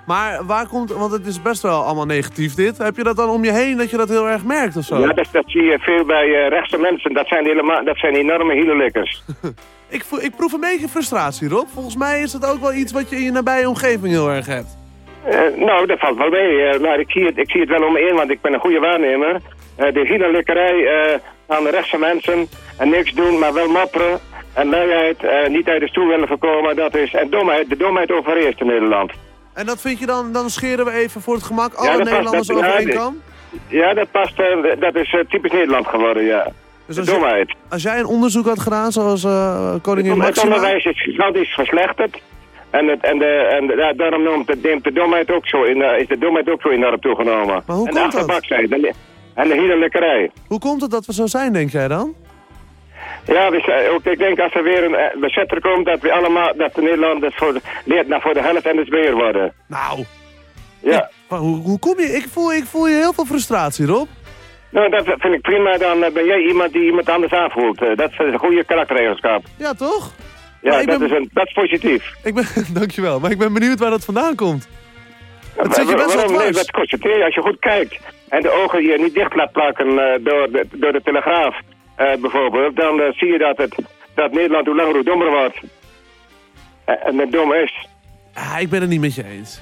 Maar waar komt, want het is best wel allemaal negatief dit. Heb je dat dan om je heen dat je dat heel erg merkt of zo? Ja, dat, dat zie je veel bij eh, rechtse mensen. Dat zijn, helemaal, dat zijn enorme hielenlikkers. [LAUGHS] Ik, ik proef een beetje frustratie, Rob. Volgens mij is dat ook wel iets wat je in je nabije omgeving heel erg hebt. Eh, nou, dat valt wel mee. eh, maar ik zie, het, ik zie het wel om me heen, want ik ben een goede waarnemer. De hielenlikkerij aan de rechtse mensen. En niks doen, maar wel mopperen. En luiheid, niet uit de stoel willen voorkomen. Dat is, en domheid, de domheid overheerst in Nederland. En dat vind je dan, dan scheren we even voor het gemak alle Ja, Nederlanders over ja, één kam? Ja, dat past, eh, dat is eh, typisch Nederland geworden, ja. Dus als je-. Als jij een onderzoek had gedaan, zoals eh, koningin Het Maxima... onderwijs is gigantisch verslechterd. En, het, en, de, en de- daarom noemt de, de domheid ook zo in, is de domheid ook zo enorm toegenomen. Maar hoe en de komt dat? en de, en de. Hoe komt het dat we zo zijn, denk jij dan? Ja, we zijn- ook, ik denk als er weer een eh, bezetter komt, dat we allemaal, dat de Nederlanders voor de, leert naar voor de helft en het weer worden. Nou. Ja. Maar hoe, hoe kom je... Ik voel, ik voel je heel veel frustratie, Rob. Nou, dat vind ik prima. Dan eh, ben jij iemand die iemand anders aanvoelt. Eh, dat is een goede karaktereigenschap. Ja, toch? Ja, dat, ben- is een, dat is positief. Ik ben, [LAUGHS] dankjewel, maar ik ben benieuwd waar dat vandaan komt. Dat zit je best wel? Nee, dwars. dat constateer je als je goed kijkt. En de ogen je niet dicht laat plakken eh, door, de, door de telegraaf eh, bijvoorbeeld. Dan eh, zie je dat, het, dat Nederland hoe langer hoe dommer wordt. En, en het dom is. Ah, ik ben het niet met je eens.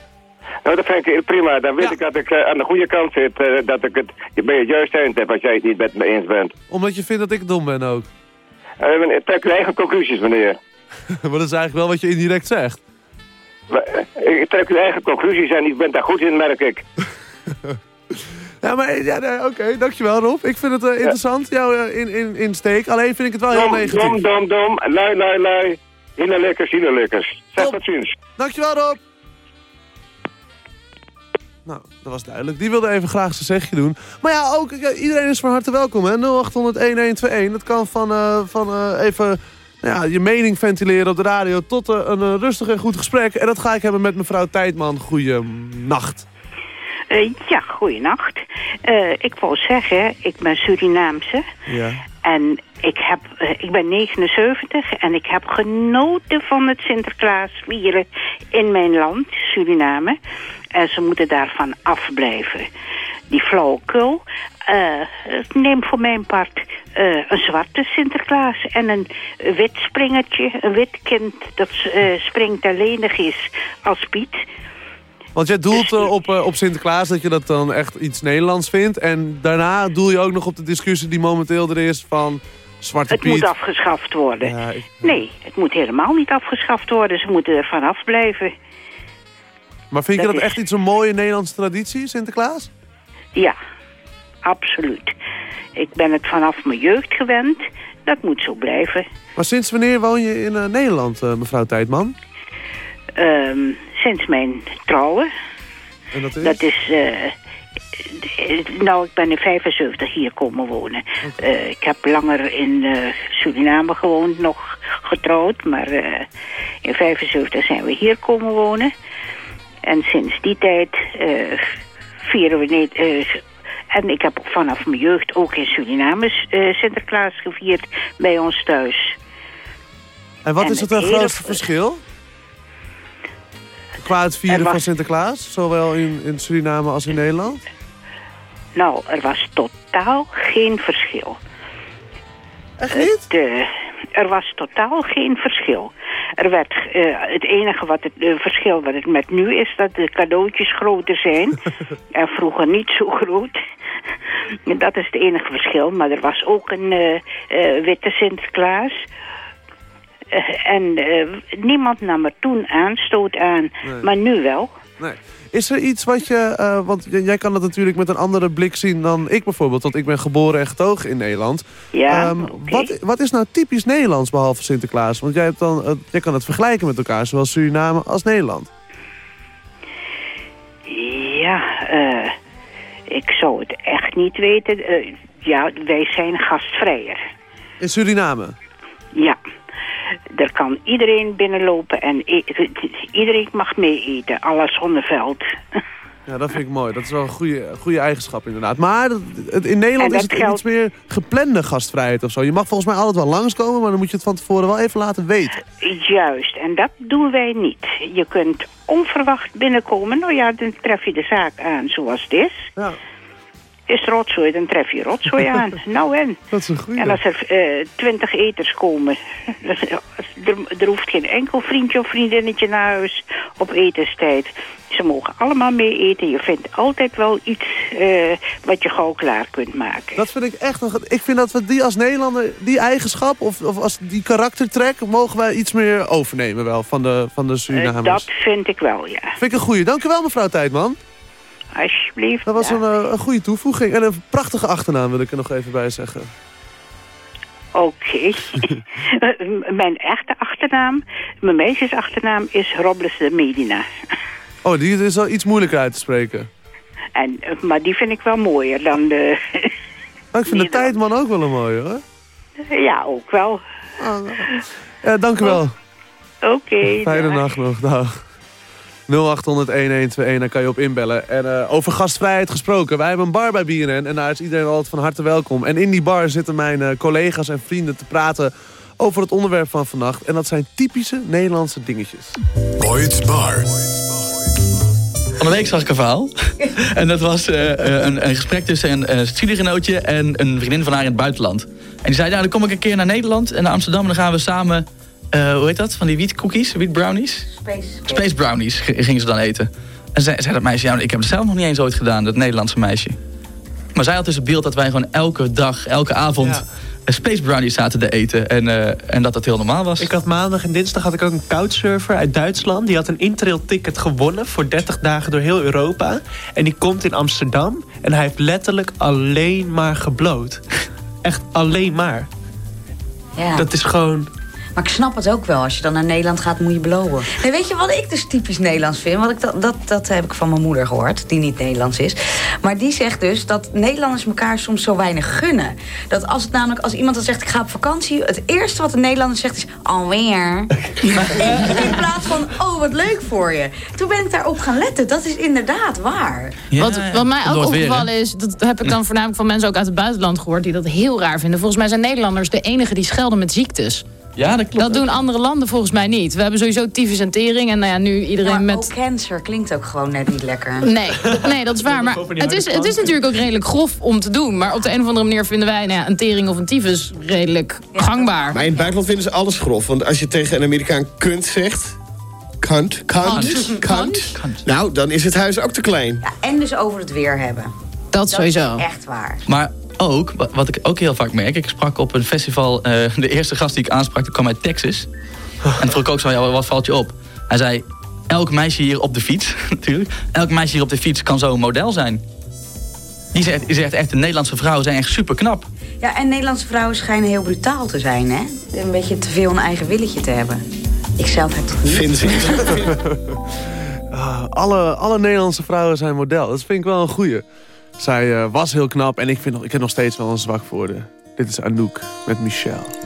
Nou, dat vind ik prima. Dan weet ik dat ik eh, aan de goede kant zit. eh, dat ik het je bij het juiste eind heb als jij het niet met me eens bent. Omdat je vindt dat ik dom ben ook. Uh, trek uw eigen conclusies, meneer. [LAUGHS] maar dat is eigenlijk wel wat je indirect zegt. Maar, eh, Ik trek uw eigen conclusies en ik ben daar goed in, merk ik. [LAUGHS] Ja, maar ja, nee, oké, dankjewel Rob. Ik vind het eh, interessant, jouw eh, in, in, insteek. Alleen vind ik het wel heel Dom, negatief. dom, dom, dom. Lui, lui, lui. Hina lekkers, hina lekkers. Zeg tot ziens. Dankjewel Rob. Nou, dat was duidelijk. Die wilde even graag zijn zegje doen. Maar ja, ook ja, iedereen is van harte welkom. hè. 0800-1121. Dat kan van, eh, van eh, even nou ja, je mening ventileren op de radio... tot eh, een eh, rustig en goed gesprek. En dat ga ik hebben met mevrouw Tijdman. Goeienacht. Eh, ja, goeienacht. Eh ik wou zeggen, ik ben Surinaamse. Ja. En ik, heb, eh, ik ben 79 en ik heb genoten van het Sinterklaas vieren in mijn land, Suriname. En ze moeten daarvan afblijven. Die flauwekul. neem voor mijn part een zwarte Sinterklaas en een wit springertje. Een wit kind dat springt en lenig is als Piet. Want jij doelt eh, op, eh, op Sinterklaas dat je dat dan echt iets Nederlands vindt. En daarna doel je ook nog op de discussie die momenteel er is van Zwarte Het Piet. moet afgeschaft worden. Ja, ik- Nee, het moet helemaal niet afgeschaft worden. Ze moeten er vanaf blijven. Maar vind je dat is- echt iets een mooie Nederlandse traditie, Sinterklaas? Ja, absoluut. Ik ben het vanaf mijn jeugd gewend. Dat moet zo blijven. Maar sinds wanneer woon je in eh, Nederland, mevrouw Tijdman? Ehm, sinds mijn trouwen. En dat is? Dat is... eh, nou, ik ben in 75 hier komen wonen. Eh, ik heb langer in eh, Suriname gewoond, nog getrouwd. Maar in 75 zijn we hier komen wonen. En sinds die tijd vieren we niet... en ik heb vanaf mijn jeugd ook in Suriname Sinterklaas gevierd bij ons thuis. En wat En is het het hele- grootste verschil? Qua het vieren Er was- van Sinterklaas, zowel in, in Suriname als in Nederland? Nou, er was totaal geen verschil. Echt niet? er was totaal geen verschil. Er werd, eh, het enige wat het eh, verschil wat het met nu is, dat de cadeautjes groter zijn. [LAUGHS] en vroeger niet zo groot. Dat is het enige verschil. Maar er was ook een eh, eh, witte Sinterklaas. Eh, en eh, niemand nam er toen aanstoot aan. Nee. Maar nu wel. Nee. Is er iets wat je... eh, want jij kan dat natuurlijk met een andere blik zien dan ik bijvoorbeeld. Want ik ben geboren en getogen in Nederland. Ja, Ehm, wat, wat is nou typisch Nederlands behalve Sinterklaas? Want jij, hebt dan, jij kan het vergelijken met elkaar, zowel Suriname als Nederland. Ja, ik zou het echt niet weten. Ja, wij zijn gastvrijer. In Suriname? Ja. Er kan iedereen binnenlopen en e- iedereen mag mee eten. Alla Zonneveld. Ja, dat vind ik mooi. Dat is wel een goede, goede eigenschap inderdaad. Maar het- in Nederland is het iets meer geplande gastvrijheid of zo. Je mag volgens mij altijd wel langskomen, maar dan moet je het van tevoren wel even laten weten. Juist, en dat doen wij niet. Je kunt onverwacht binnenkomen. Nou ja, dan tref je de zaak aan zoals het is. Ja. Is rotzooi, dan tref je rotzooi aan. [LAUGHS] nou en? Dat is een goede. En als er eh, twintig eters komen, [LAUGHS] er, er hoeft geen enkel vriendje of vriendinnetje naar huis op etenstijd. Ze mogen allemaal mee eten. Je vindt altijd wel iets eh, wat je gauw klaar kunt maken. Dat vind ik echt. Ik vind dat we die als Nederlander, die eigenschap of, of als die karaktertrek, mogen wij iets meer overnemen wel van de, van de Eh, Surinamers. dat vind ik wel, ja. Vind ik een goede. Dank u wel, mevrouw Tijdman. Alsjeblieft. Dat was ja. een, eh, een goede toevoeging. En een prachtige achternaam wil ik er nog even bij zeggen. Oké. [LAUGHS] mijn echte achternaam, mijn meisjesachternaam is Robles de Medina. Oh, die is al iets moeilijker uit te spreken. En, eh, maar die vind ik wel mooier dan de... [LAUGHS] Ik vind de Tijdman ook wel een mooie, hoor. ja, ook wel. Ja, dank u wel. Oké. Fijne dag. nacht nog. Dag. 0800-1121, daar kan je op inbellen. En eh, over gastvrijheid gesproken. Wij hebben een bar bij BNN en daar is iedereen altijd van harte welkom. En in die bar zitten mijn eh, collega's en vrienden te praten over het onderwerp van vannacht. En dat zijn typische Nederlandse dingetjes. Boyd's Bar. Van de week zag ik een verhaal. [LAUGHS] en dat was eh, een, een gesprek tussen een eh, studiegenootje en een vriendin van haar in het buitenland. En die zei, nou dan kom ik een keer naar Nederland en naar Amsterdam... en dan gaan we samen eh, hoe heet dat? Van die wietcookies, wietbrownies? Space. Space brownies g- gingen ze dan eten. En zei, zei dat meisje, ja, ik heb het zelf nog niet eens ooit gedaan, dat Nederlandse meisje. Maar zij had dus het beeld dat wij gewoon elke dag, elke avond Ja. eh, space brownies zaten te eten. En, eh, en dat dat heel normaal was. Ik had maandag en dinsdag had ik ook een couchsurfer uit Duitsland. Die had een Interrail ticket gewonnen voor 30 dagen door heel Europa. En die komt in Amsterdam en hij heeft letterlijk alleen maar gebloot. Echt alleen maar. Ja. Dat is gewoon... Maar ik snap het ook wel. Als je dan naar Nederland gaat, moet je blowen. Nee, weet je wat ik dus typisch Nederlands vind? Want ik, dat, dat, dat heb ik van mijn moeder gehoord, die niet Nederlands is. Maar die zegt dus dat Nederlanders elkaar soms zo weinig gunnen. Dat als het namelijk, als iemand dan zegt ik ga op vakantie... het eerste wat een Nederlander zegt is alweer. [LAUGHS] In plaats van, oh wat leuk voor je. Toen ben ik daarop gaan letten. Dat is inderdaad waar. wat, wat mij ook opgevallen is, dat heb ik dan voornamelijk van mensen ook uit het buitenland gehoord, die dat heel raar vinden. Volgens mij zijn Nederlanders de enige die schelden met ziektes. Ja, dat klopt. Dat doen andere landen volgens mij niet. We hebben sowieso tyfus en tering en nou ja, nu iedereen Maar met... ook cancer klinkt ook gewoon net niet lekker. Nee, nee, dat is waar. Maar het is, het is natuurlijk ook redelijk grof om te doen. Maar op de een of andere manier vinden wij nou ja, een tering of een tyfus redelijk gangbaar. Maar in het buitenland vinden ze alles grof. Want als je tegen een Amerikaan kunt zegt... Kunt, kunt, kunt. Nou, dan is het huis ook te klein. Ja, en dus over het weer hebben. Dat sowieso. is echt waar. Maar ook, wa- wat ik ook heel vaak merk... ik sprak op een festival... eh, [LAUGHS] de eerste gast die ik aansprak, die kwam uit Texas. En toen vroeg ik ook zo, ja, wat valt je op? Hij zei, elk meisje hier op de fiets, [LAUGHS] natuurlijk... elk meisje hier op de fiets kan zo een model zijn. Die zegt, die zegt echt, de Nederlandse vrouwen zijn echt super knap. Ja, en Nederlandse vrouwen schijnen heel brutaal te zijn, hè? Een beetje te veel een eigen willetje te hebben. Ik zelf heb het niet. Vinden ze [LAUGHS] Ah, alle, alle Nederlandse vrouwen zijn model. Dat vind ik wel een goeie. Zij eh, was heel knap en ik, vind ik heb nog steeds wel een zwak voor. Dit is Anouk met Michel.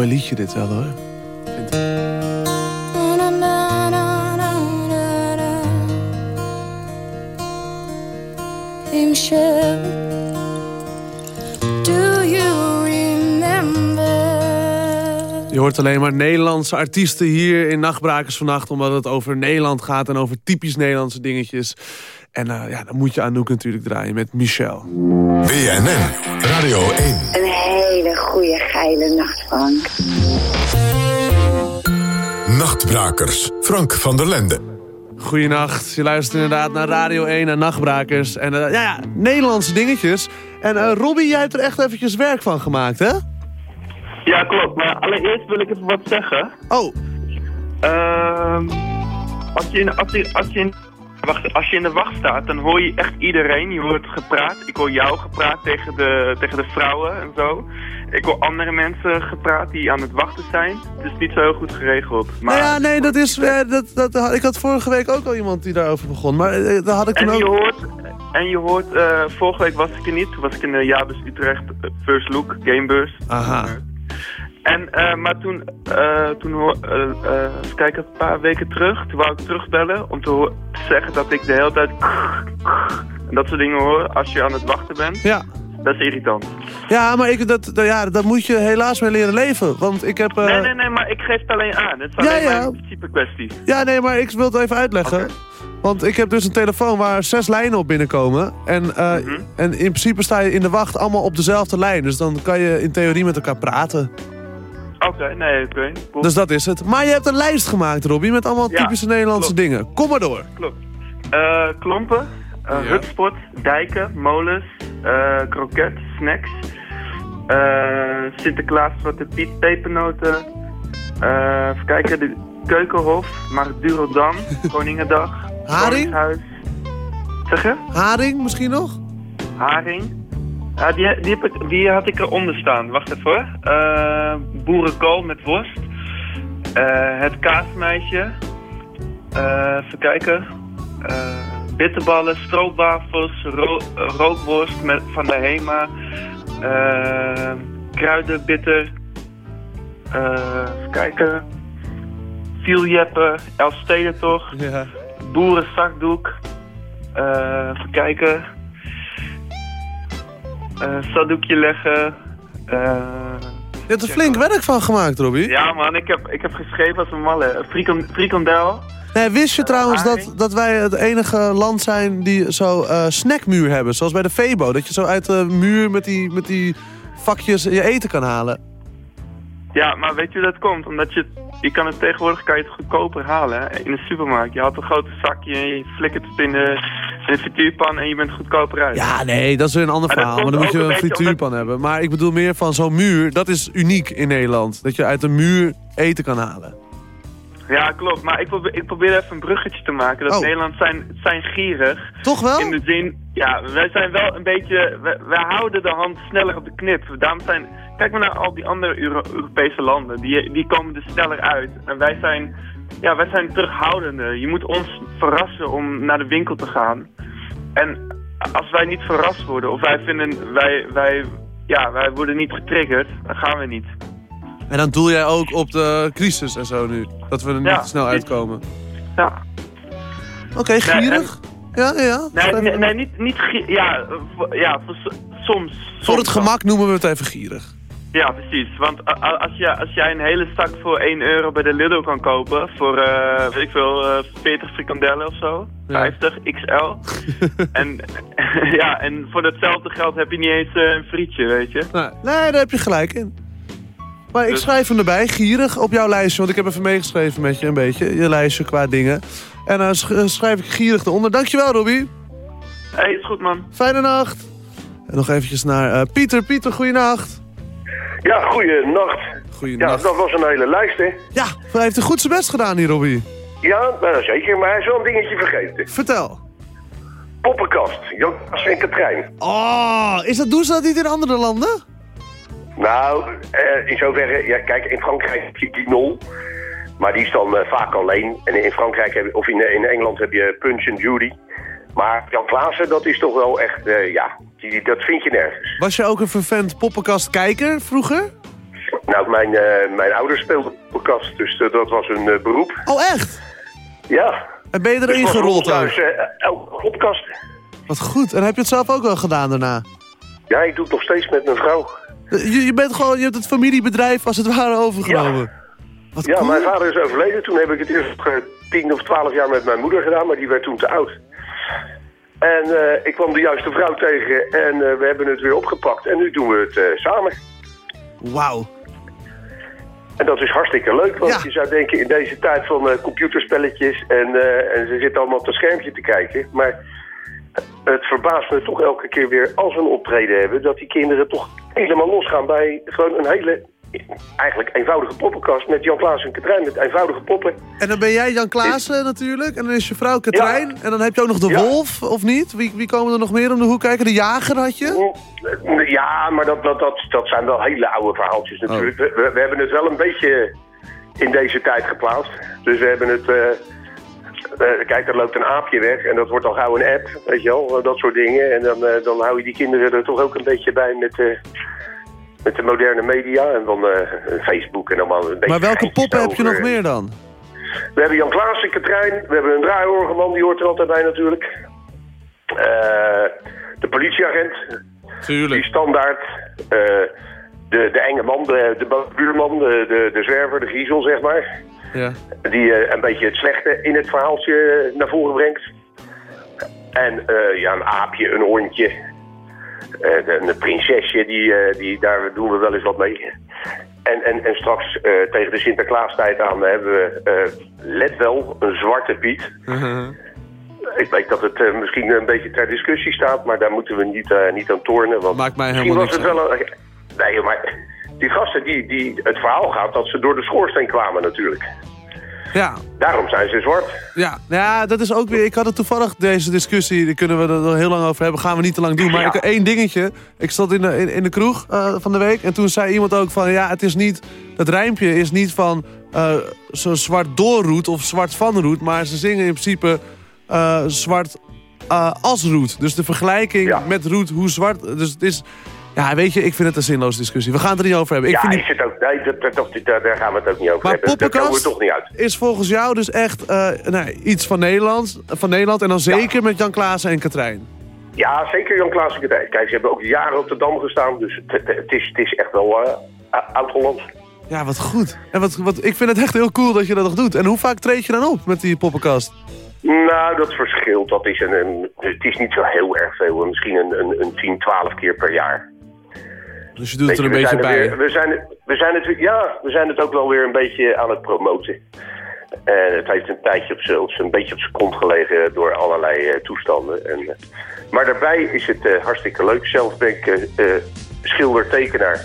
Mooi liedje dit wel hoor. Remember? Je hoort alleen maar Nederlandse artiesten hier in Nachtbrakers vannacht... omdat het over Nederland gaat en over typisch Nederlandse dingetjes. En eh, ja, dan moet je Anouk natuurlijk draaien met Michel. BNN Radio 1. Goede geile nacht, Frank. Nachtbrakers. Frank van der Lende. Goedenacht, je luistert inderdaad naar Radio 1 en Nachtbrakers. En eh, ja, ja, Nederlandse dingetjes. En eh Robbie, jij hebt er echt eventjes werk van gemaakt, hè? Ja, klopt. Maar allereerst wil ik even wat zeggen. Oh. Ehm als, je in, als, je, als, je in, wacht, als je in de wacht staat, dan hoor je echt iedereen. Je hoort gepraat. Ik hoor jou gepraat tegen de, tegen de vrouwen en zo. Ik hoor andere mensen gepraat die aan het wachten zijn. Het is niet zo heel goed geregeld. Maar, Nou ja, nee, dat is... eh, dat, dat, ik had vorige week ook al iemand die daarover begon. Maar eh, daar had ik toen en, je ook... hoort, en je hoort, eh, vorige week was ik er niet. Toen was ik in de Jabus Utrecht eh, First Look Gamebus. Aha. En, eh, maar toen, eh toen hoor, eh, kijken, een paar weken terug, toen wou ik terugbellen om te, zeggen dat ik de hele tijd [LAUGHS] en dat soort dingen hoor als je aan het wachten bent. Ja. Dat is irritant. Ja, maar ik, dat, dat- ja, dat moet je helaas mee leren leven. Want ik heb... Nee, nee, nee, maar ik geef het alleen aan. Het is Ja, alleen ja. een principe kwestie. Ja, nee, maar ik wil het even uitleggen. Want ik heb dus een telefoon waar zes lijnen op binnenkomen. En, Mhm. en in principe sta je in de wacht allemaal op dezelfde lijn. Dus dan kan je in theorie met elkaar praten. Oké, nee, oké. cool. Dus dat is het. Maar je hebt een lijst gemaakt, Robbie, met allemaal Ja, typische Nederlandse klopt. dingen. Kom maar door. Klopt. Eh, klompen, eh hutspot, dijken, molens, eh kroket, snacks, eh, Sinterklaas, Zwarte Piet, pepernoten, eh, even kijken, de Keukenhof, Madurodam, [LAUGHS] Koningendag, Haring? Zeg je? Haring misschien nog? Haring. Ja, die, die, heb ik, die had ik eronder staan. Wacht even hoor. Eh, boerenkool met worst. Eh, het kaasmeisje. Eh, even kijken. Bitterballen, stroopwafels, ro rookworst met, van de Hema. Kruidenbitter. Even kijken. Vieljeppen, Elfstedentocht. Ja. Boerenzakdoek. Even kijken. Eh zakdoekje leggen. Eh, Je hebt er flink werk van gemaakt, Robbie. ja man, ik heb, ik heb geschreven als een malle. Frikandel. Nee, wist je trouwens dat, dat wij het enige land zijn die zo eh, snackmuur hebben? Zoals bij de Febo. Dat je zo uit de muur met die, met die vakjes je eten kan halen. Ja, maar weet je hoe dat komt? Omdat je, je kan het tegenwoordig kan je het goedkoper halen hè, in de supermarkt. Je haalt een grote zakje en je flikkert het in de, in de frituurpan en je bent goedkoper uit. Ja, nee, dat is weer een ander Maar verhaal. Maar dan moet je een frituurpan hebben. Maar ik bedoel meer van zo'n muur, dat is uniek in Nederland. Dat je uit een muur eten kan halen. Ja, klopt. Maar ik probeer, ik probeer even een bruggetje te maken. Dat Oh. Nederland zijn, zijn gierig. Toch wel? In de zin, ja, wij zijn wel een beetje... Wij, wij houden de hand sneller op de knip. Daarom zijn... Kijk maar naar al die andere Euro- Europese landen. Die, die komen er sneller uit. En wij zijn... Ja, wij zijn terughoudender. Je moet ons verrassen om naar de winkel te gaan. En als wij niet verrast worden, of wij vinden... Wij, wij, ja, wij worden niet getriggerd, dan gaan we niet. En dan doel jij ook op de crisis en zo nu. Dat we er niet Ja, snel uitkomen. Ja. Oké, gierig. Ja, ja, ja. Nee, nee, nee, niet, niet gi- ja, eh, ja voor soms, Voor het gemak noemen we het even gierig. Ja, precies. Want als, je, als jij een hele zak voor 1 euro bij de Lidl kan kopen, voor, eh, weet ik veel, eh 40 frikandellen of zo, 50 XL. [LAUGHS] en, [LAUGHS] ja, en voor datzelfde geld heb je niet eens eh, een frietje, weet je. Nee, nee, daar heb je gelijk in. Maar ik Dus- schrijf hem erbij, gierig, op jouw lijstje. Want ik heb even meegeschreven met je een beetje. Je lijstje qua dingen. En dan schrijf ik gierig eronder. Dankjewel, Robbie. Hé, hey, is goed man. Fijne nacht. En nog eventjes naar Pieter. Pieter, goeienacht. Ja, goeienacht. Goeienacht. Ja, dat was een hele lijst, hè? Ja, hij heeft een goed zijn best gedaan hier, Robbie. Ja, nou, zeker, maar hij is wel een dingetje vergeten. Vertel. Poppenkast, Jonas en Katrijn. Oh, is dat, doen ze dat niet in andere landen? Nou, eh, in zoverre, ja, kijk, in Frankrijk heb je Guignol. Maar die is dan eh, vaak alleen. En in Frankrijk, heb, je- of in, in Engeland heb je Punch and Judy. Maar Jan Klaassen, dat is toch wel echt, eh, ja, die, dat vind je nergens. Was je ook een vervent poppenkastkijker vroeger? Nou, mijn, eh, mijn ouders speelden poppenkast, dus dat was een eh, beroep. Oh, echt? Ja. En ben je erin Dus gerold thuis, elke poppenkast. Wat goed. En heb je het zelf ook wel gedaan daarna? Ja, ik doe het nog steeds met mijn vrouw. Je, je bent gewoon, je hebt het familiebedrijf als het ware overgenomen. Wat ja, cool. mijn vader is overleden. Toen heb ik het eerst tien of twaalf jaar met mijn moeder gedaan, maar die werd toen te oud. En eh, ik kwam de juiste vrouw tegen en eh, we hebben het weer opgepakt. En nu doen we het eh, samen. Wauw. En dat is hartstikke leuk, want je zou denken in deze tijd van computerspelletjes en, en ze zitten allemaal op het schermpje te kijken. Maar het verbaast me toch elke keer weer als we een optreden hebben, dat die kinderen toch helemaal losgaan bij gewoon een hele, eigenlijk eenvoudige poppenkast met Jan Klaas en Katrijn met eenvoudige poppen. En dan ben jij Jan Klaassen natuurlijk. En dan is je vrouw Katrijn. En dan heb je ook nog de wolf, of niet? Wie, wie komen er nog meer om de hoek kijken? De jager had je? Ja, maar dat, dat, dat, dat zijn wel hele oude verhaaltjes natuurlijk. We, we, we hebben het wel een beetje in deze tijd geplaatst. Dus we hebben het... eh, eh, kijk, er loopt een aapje weg en dat wordt al gauw een app, weet je wel, eh, dat soort dingen. En dan, eh, dan hou je die kinderen er toch ook een beetje bij met, eh, met de moderne media en dan eh, Facebook en allemaal een beetje Maar welke poppen heb je nog over. meer dan? We hebben Jan Klaassen, Katrijn, we hebben een draaiorgelman, die hoort er altijd bij natuurlijk. Eh, de politieagent, die standaard. Eh, de, de enge man, de, de buurman, de, de, de zwerver, de griezel, zeg maar. Ja. Die eh, een beetje het slechte in het verhaaltje eh, naar voren brengt. En eh, ja, een aapje, een hondje. Eh, de- een prinsesje, die, eh, die, daar doen we wel eens wat mee. En, en, en straks eh, tegen de Sinterklaastijd aan hebben we, eh, let wel, een zwarte Piet. Ik weet dat het eh, misschien een beetje ter discussie staat, maar daar moeten we niet, eh, niet aan tornen. Want Maakt mij helemaal was het wel een... Nee, maar die gasten, die, die, het verhaal gaat dat ze door de schoorsteen kwamen natuurlijk. Ja. Daarom zijn ze zwart. Ja, ja, dat is ook weer... Ik had het toevallig, deze discussie, daar kunnen we er heel lang over hebben. Gaan we niet te lang doen. Maar ik, één dingetje. Ik zat in de, in, in de kroeg eh, van de week. En toen zei iemand ook van... Ja, het is niet... Dat rijmpje is niet van eh, zo zwart doorroet of zwart van roet. Maar ze zingen in principe eh, zwart als roet. Dus de vergelijking met roet, hoe zwart... Dus het is... Ja, weet je, ik vind het een zinloze discussie. We gaan het er niet over hebben. Ik ja, vind is het ook. Nee, dat, dat, dat- daar, daar gaan we het ook niet over Maar hebben. Daar komen we poppenkast toch niet uit. is volgens jou dus echt eh, iets van Nederland, van Nederland. En dan zeker met Jan Klaassen en Katrijn. Ja, zeker Jan Klaas en Katrijn. Kijk, ze hebben ook jaren op de Dam gestaan. Dus het, is, het is echt wel eh, oud-Holland. Ja, wat goed. En wat, wat, ik vind het echt heel cool dat je dat nog doet. En hoe vaak treed je dan op met die poppenkast? Nou, dat verschilt. Dat is een, een, het is niet zo heel erg veel. Misschien een, een, een 10, 12 keer per jaar. Dus je doet het er een beetje bij. weer- we, zijn, we, zijn het, ja, we zijn het ook wel weer een beetje aan het promoten. En het heeft een tijdje op z'n- een beetje op zijn kont gelegen door allerlei eh, toestanden. En, eh, maar daarbij is het eh, hartstikke leuk. Zelf ben ik schilder-tekenaar.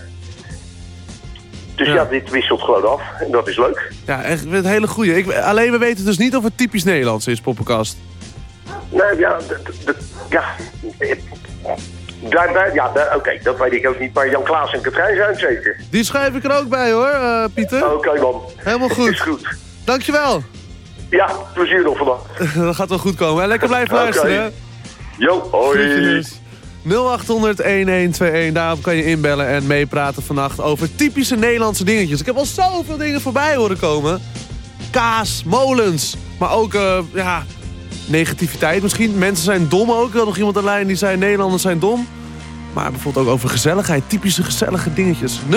Dus ja. dit wisselt gewoon af. En dat is leuk. Ja, echt een hele goeie. Ik, alleen we weten dus niet of het typisch Nederlands is, poppenkast. Nou ja, ja. Ja, daar- oké, dat weet ik ook niet. Maar Jan Klaas en Katrijn zijn zeker. Die schrijf ik er ook bij hoor, eh, Pieter. Oké man. Helemaal goed. Is goed. Dankjewel. Ja, plezier nog vandaag. [LAUGHS] dat gaat wel goed komen. En lekker blijven luisteren. Jo, hoi. Groetjes. 0800-1121, daarop kan je inbellen en meepraten vannacht over typische Nederlandse dingetjes. Ik heb al zoveel dingen voorbij horen komen. Kaas, molens, maar ook eh, ja, negativiteit misschien. Mensen zijn dom ook. Ik had nog iemand aan de lijn die zei Nederlanders zijn dom. Maar bijvoorbeeld ook over gezelligheid, typische gezellige dingetjes. 0800-1121.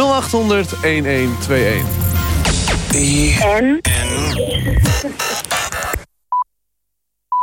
En?